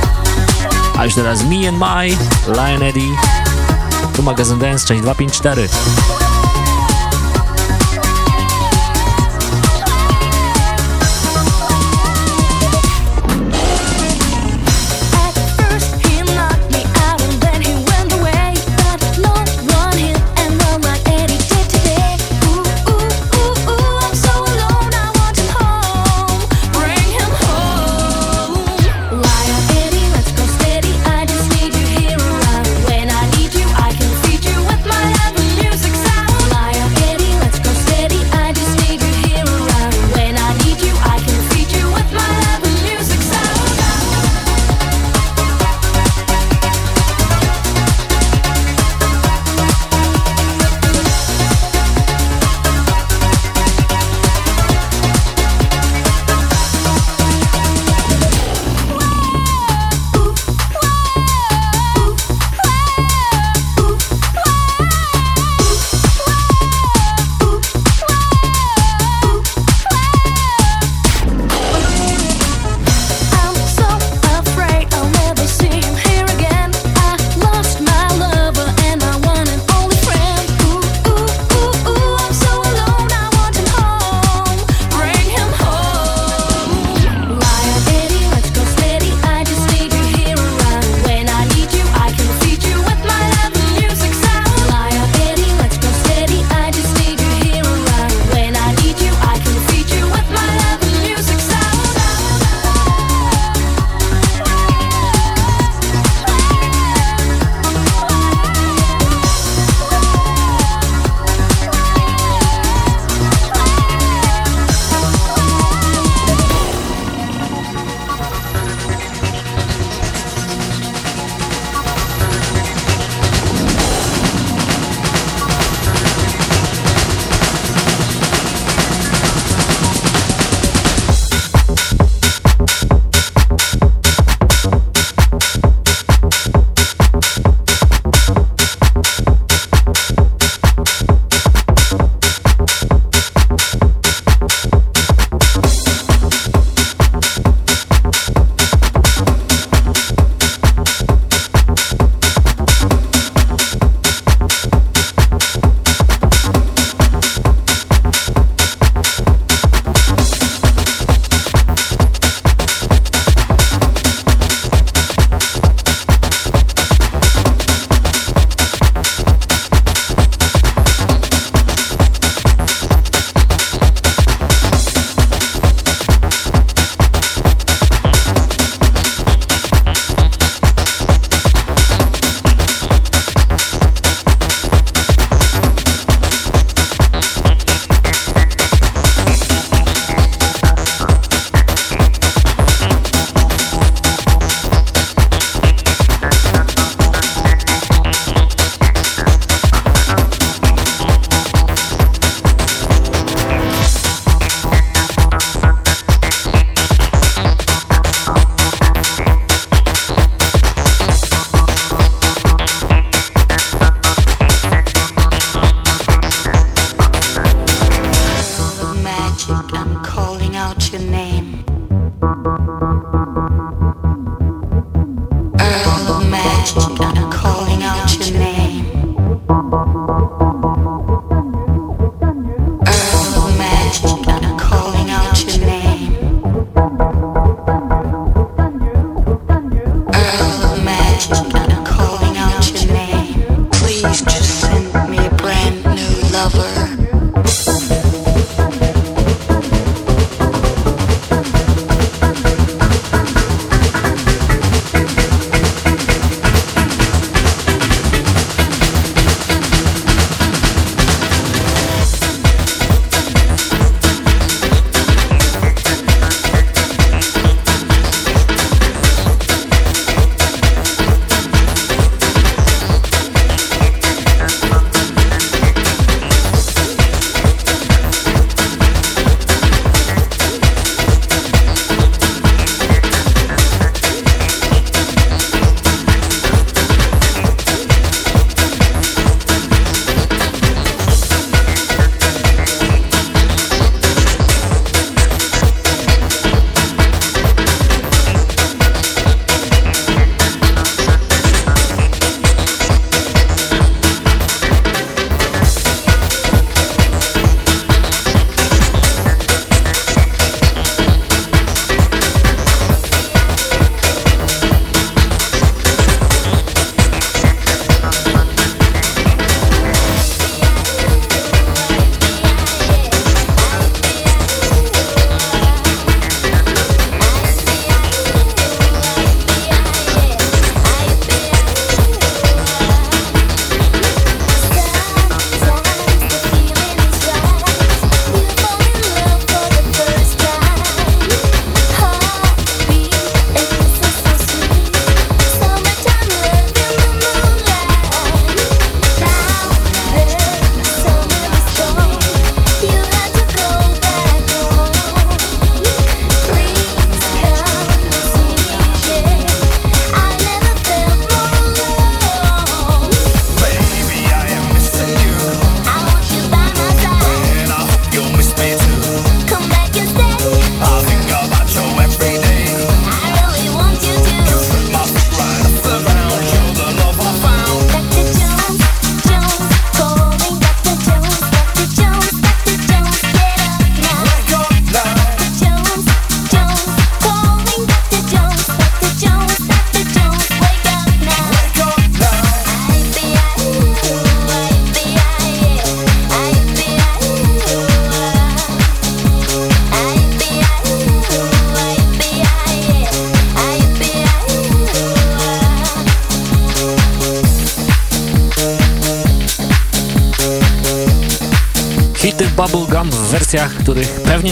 a już teraz Me and My, Lion Eddie, tu magazyn Dance, część 254.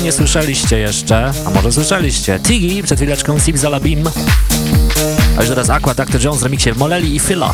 nie słyszeliście jeszcze, a może słyszeliście, Tigi, przed chwileczką Sip Zalabim, a już teraz Aqua, Dr. Jones, remiksie Moleli i Phila.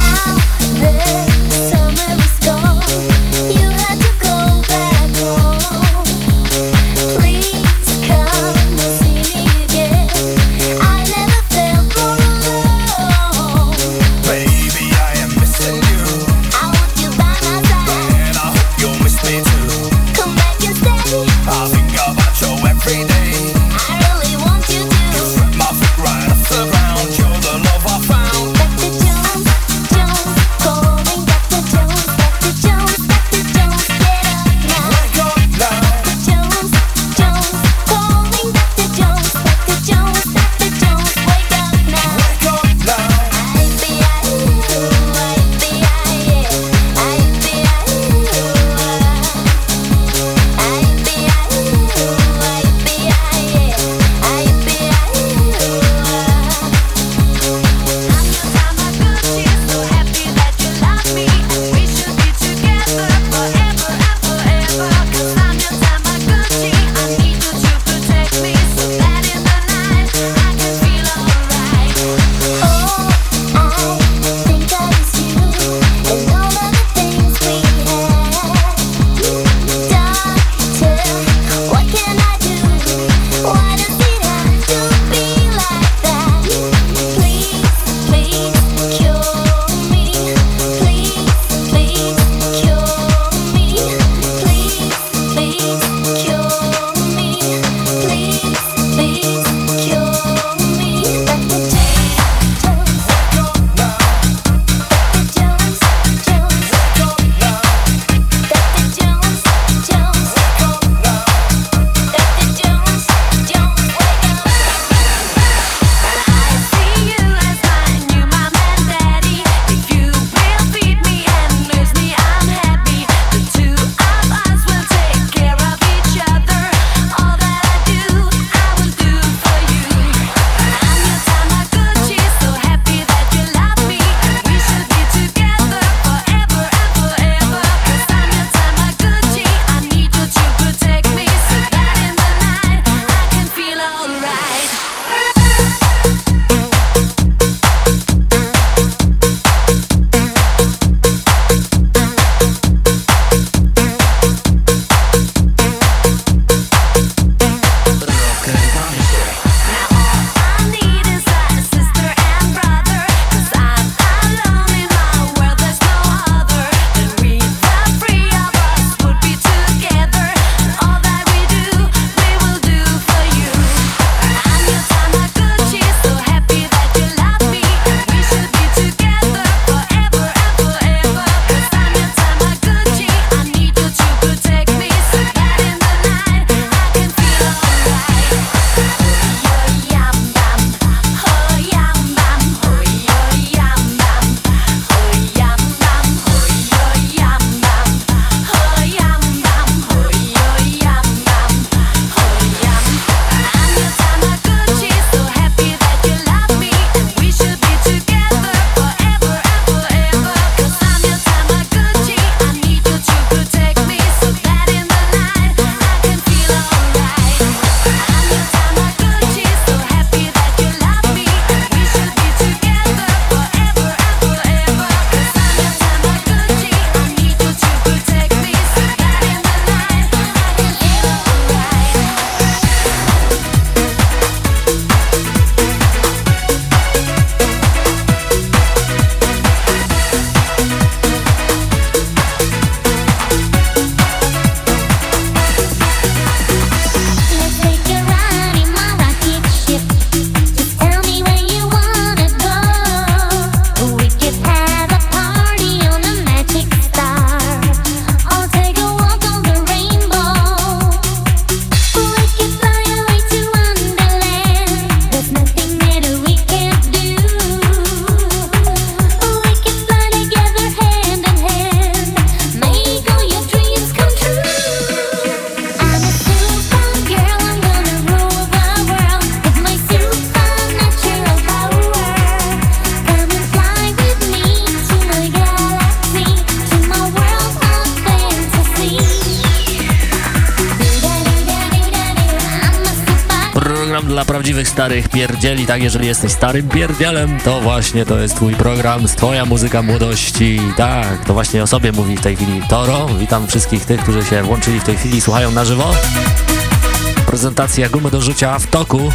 Starych pierdzieli, tak, jeżeli jesteś starym pierdzielem, to właśnie to jest twój program, twoja muzyka młodości, tak, to właśnie o sobie mówi w tej chwili Toro. Witam wszystkich tych, którzy się włączyli w tej chwili i słuchają na żywo. Prezentacja gumy do rzucia w toku.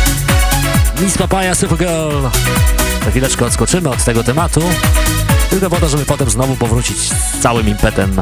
Miss Papaya Supergirl. Za chwileczkę odskoczymy od tego tematu, tylko po to, żeby potem znowu powrócić z całym impetem.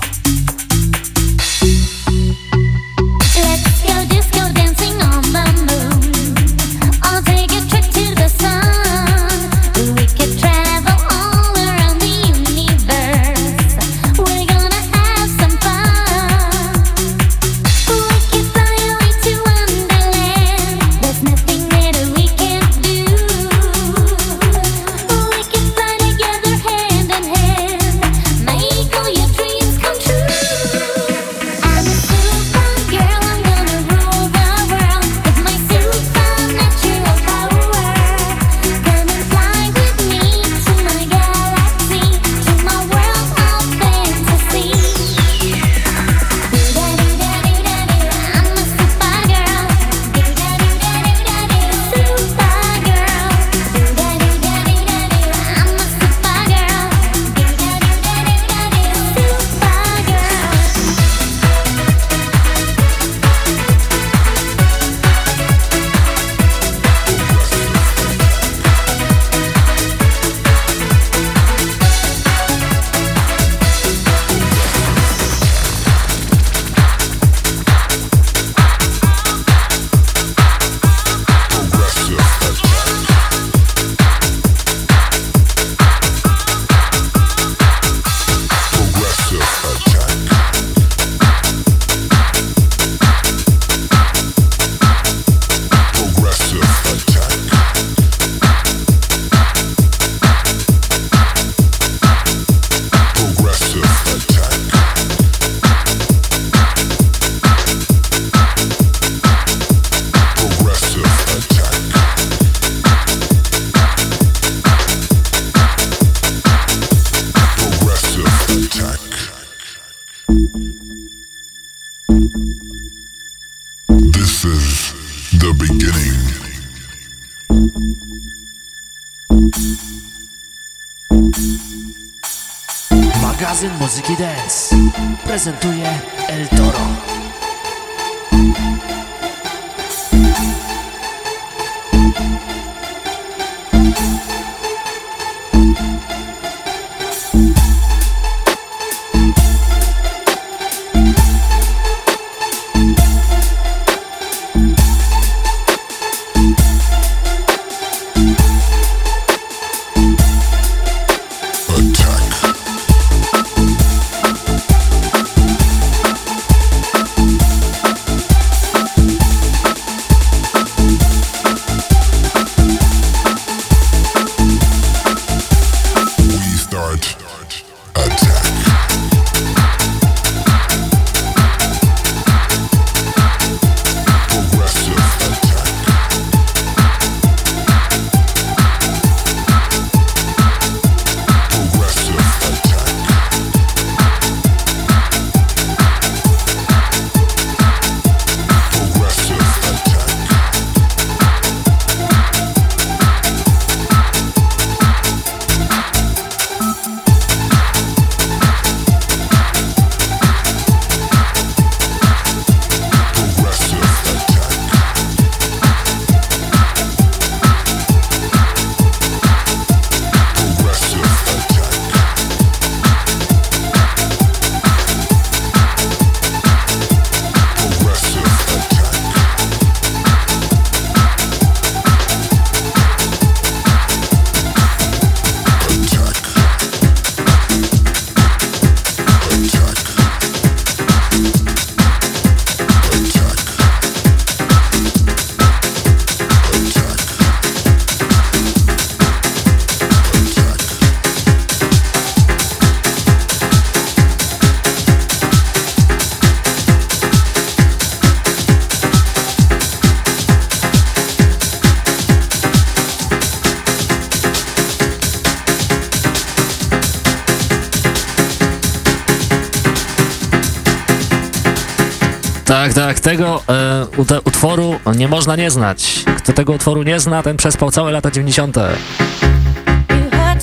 Tak, tak, tego e, utworu nie można nie znać. Kto tego utworu nie zna, ten przespał całe lata 90.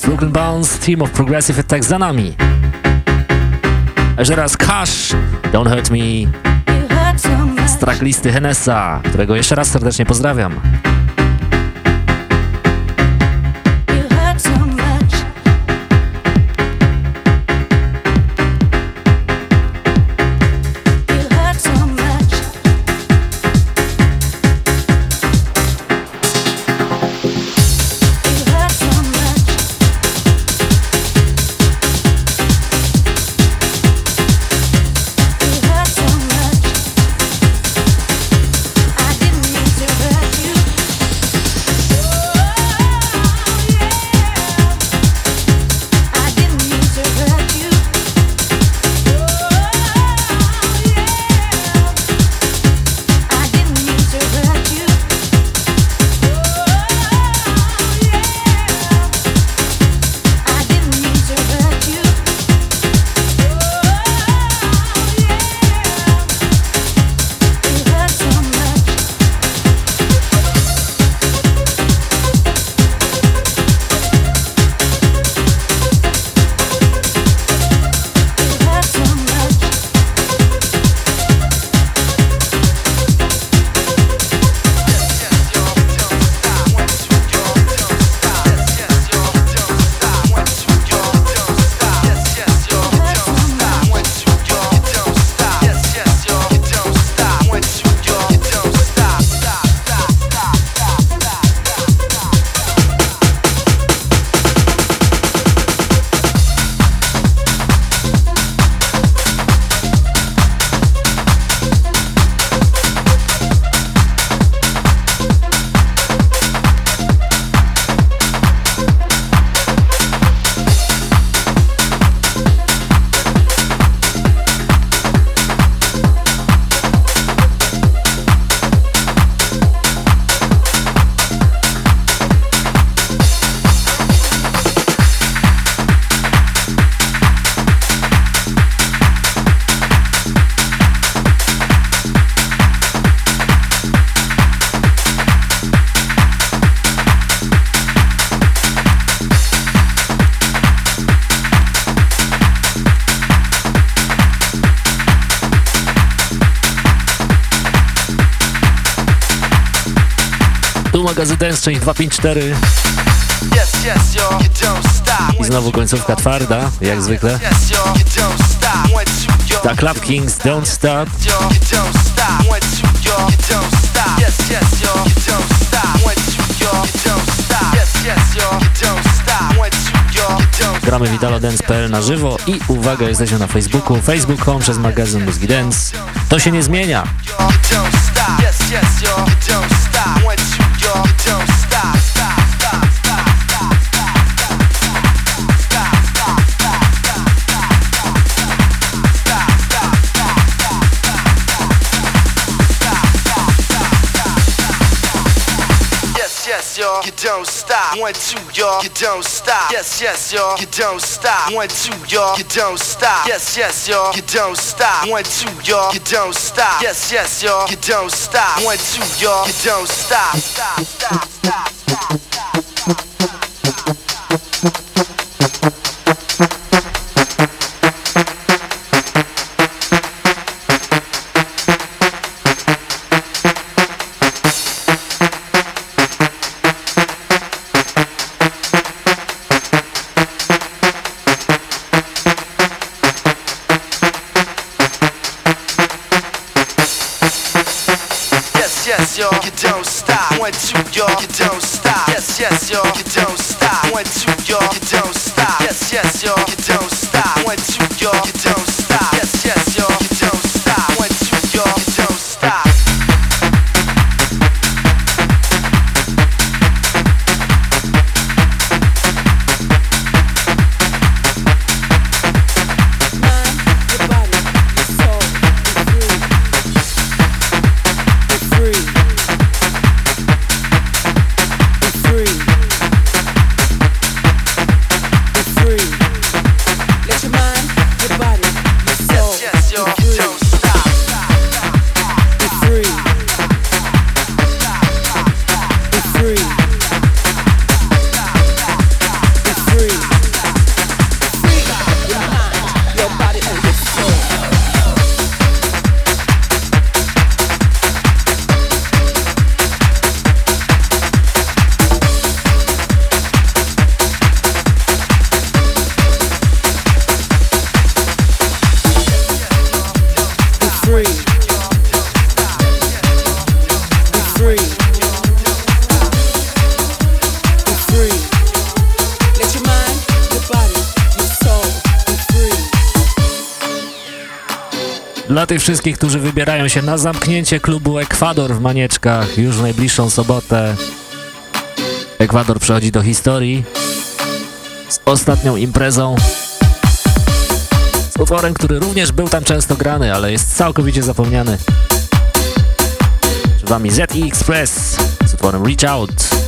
Brooklyn Bounce, Team of Progressive Attack za nami. Jeszcze raz Cash, Don't Hurt Me, z tracklisty Henessa, którego jeszcze raz serdecznie pozdrawiam. 66254. I znowu końcówka twarda, jak zwykle. Ta Club Kings Don't Stop. Gramy Vitalodance.pl na żywo i uwaga, jesteśmy na Facebooku, facebook.com przez magazyn Mózgi Dance. To się nie zmienia. Don't stop. One, two, y'all, you don't stop. Yes, yes, y'all, you don't stop. One, two, y'all, you don't stop. Yes, yes, y'all, you don't stop. One, two, y'all, you don't stop. Yes, yes, y'all, you don't stop. One, two, y'all, you don't stop. Stop, stop, stop, stop. Wszystkich, którzy wybierają się na zamknięcie klubu Ekwador w Manieczkach już w najbliższą sobotę. Ekwador przechodzi do historii z ostatnią imprezą. Z utworem, który również był tam często grany, ale jest całkowicie zapomniany. Przed wami ZE Express z utworem Reach Out.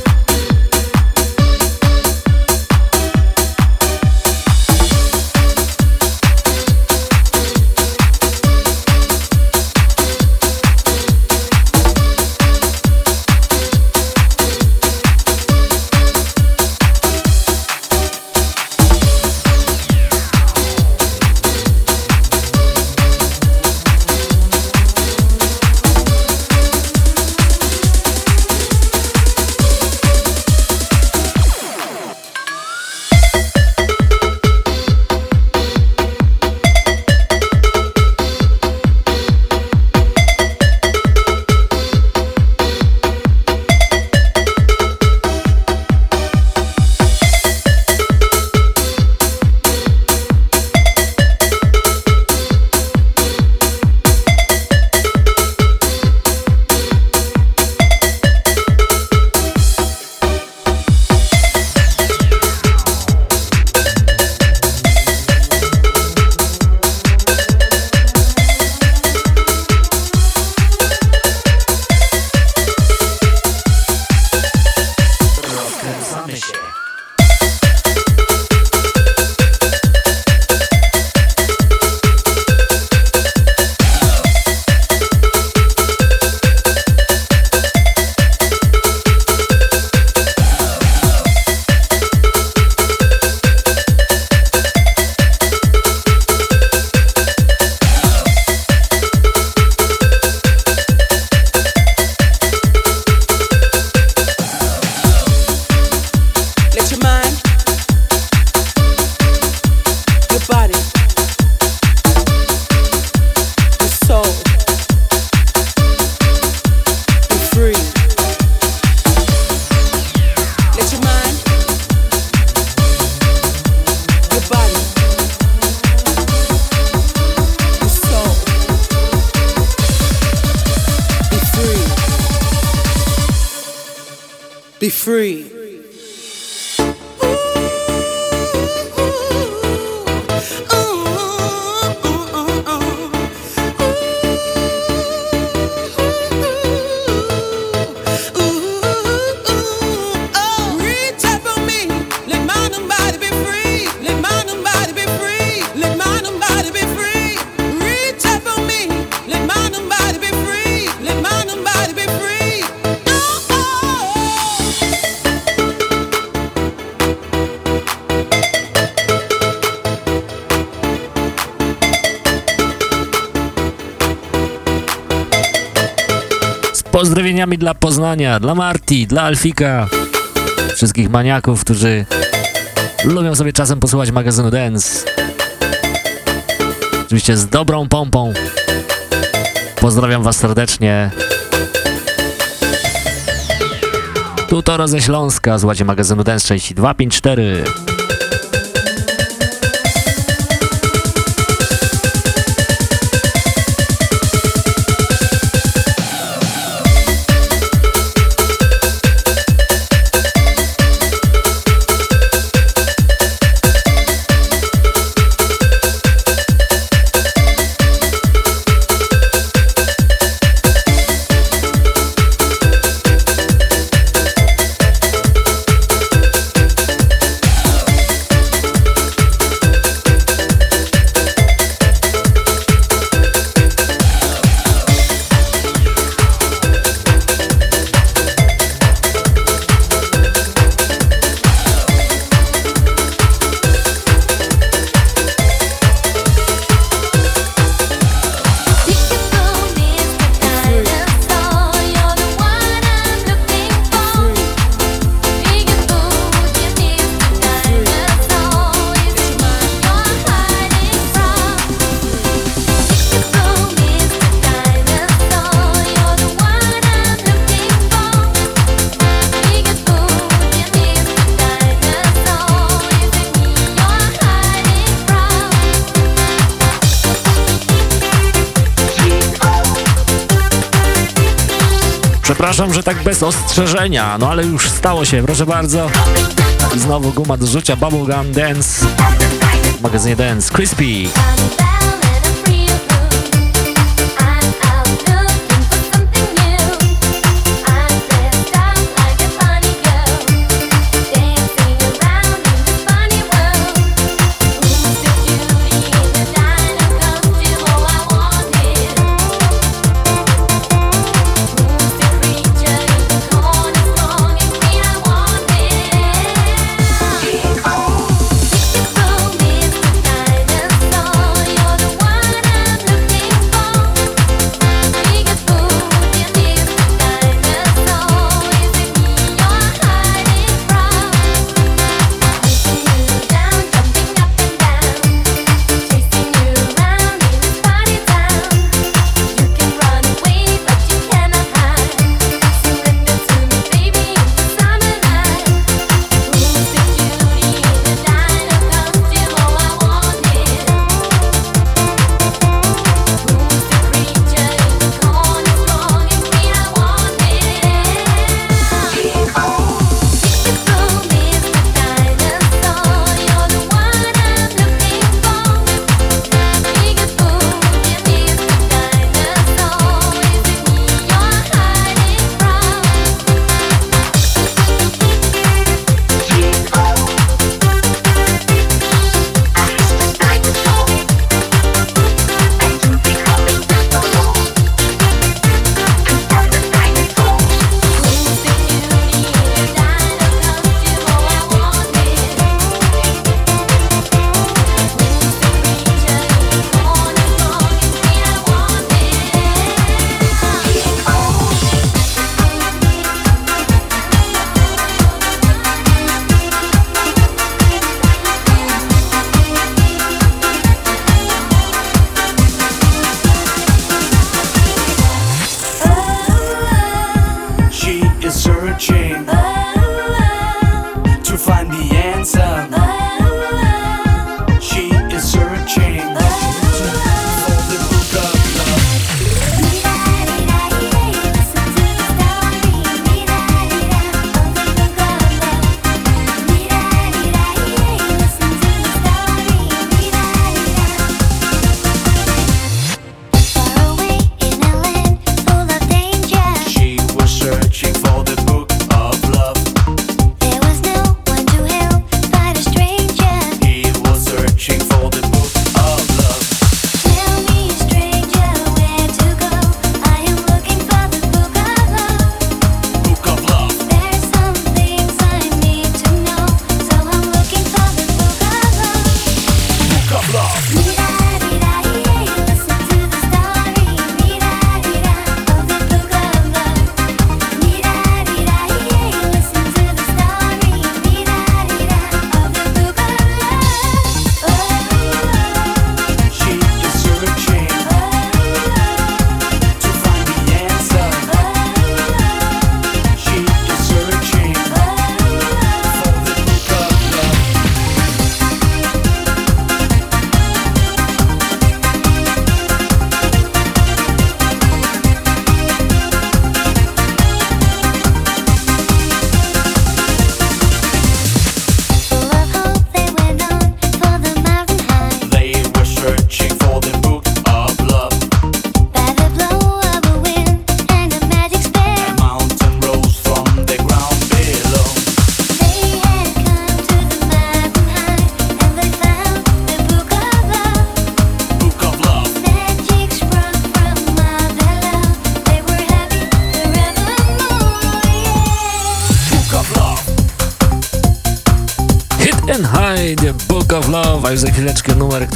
Poznania, dla Marti, dla Alfika, wszystkich maniaków, którzy lubią sobie czasem posłuchać magazynu Dance. Oczywiście z dobrą pompą. Pozdrawiam Was serdecznie. Tu Toro ze Śląska, słuchajcie magazynu Dance 6254. ostrzeżenia, no ale już stało się, proszę bardzo. I znowu guma do rzucia Bubblegum Dance w magazynie Dance Crispy.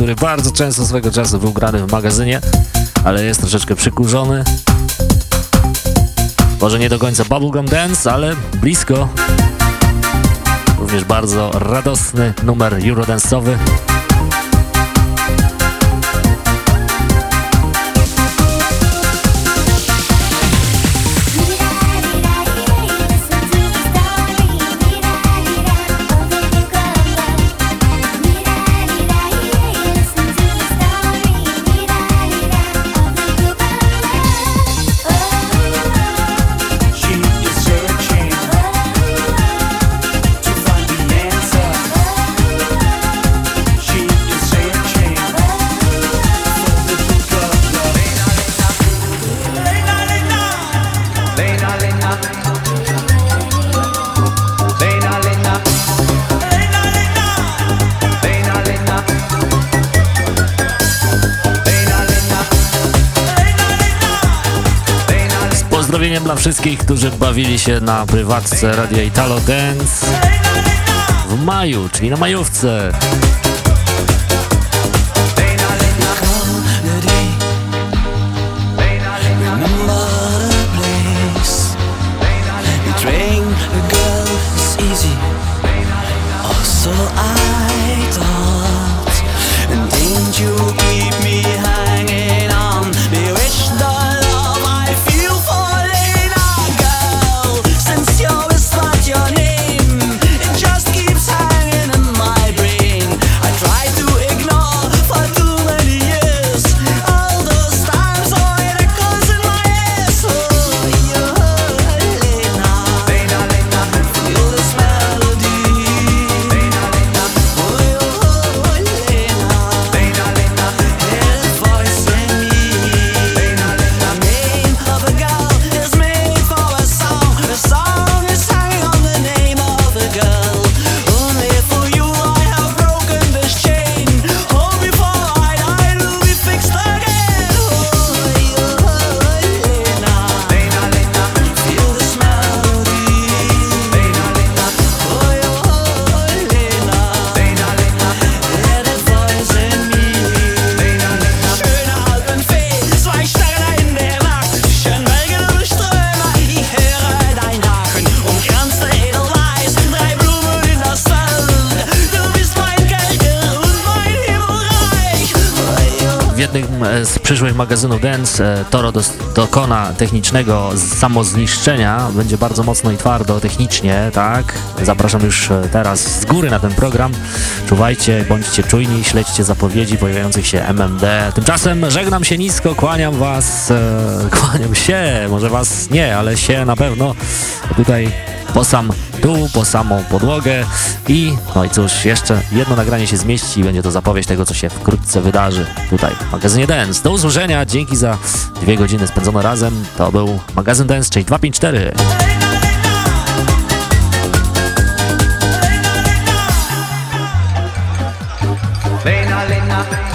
Który bardzo często swego czasu był grany w magazynie, ale jest troszeczkę przykurzony. Może nie do końca Bubblegum Dance, ale blisko. Również bardzo radosny numer eurodance'owy. Dla wszystkich, którzy bawili się na prywatce Radio Italo Dance w maju, czyli na majówce. Magazynów Dance Toro dos- dokona technicznego samozniszczenia. Będzie bardzo mocno i twardo technicznie, tak? Zapraszam już e, teraz z góry na ten program. Czuwajcie, bądźcie czujni, śledźcie zapowiedzi pojawiających się MMD. Tymczasem żegnam się nisko, kłaniam was, e, kłaniam się, może was nie, ale się na pewno. Tutaj po sam dół, po samą podłogę i no i cóż, jeszcze jedno nagranie się zmieści i będzie to zapowiedź tego, co się wkrótce wydarzy tutaj w magazynie Dance. Do usłyszenia, dzięki za dwie godziny spędzone razem. To był magazyn Dance, część 254. Lena, Lena, Lena,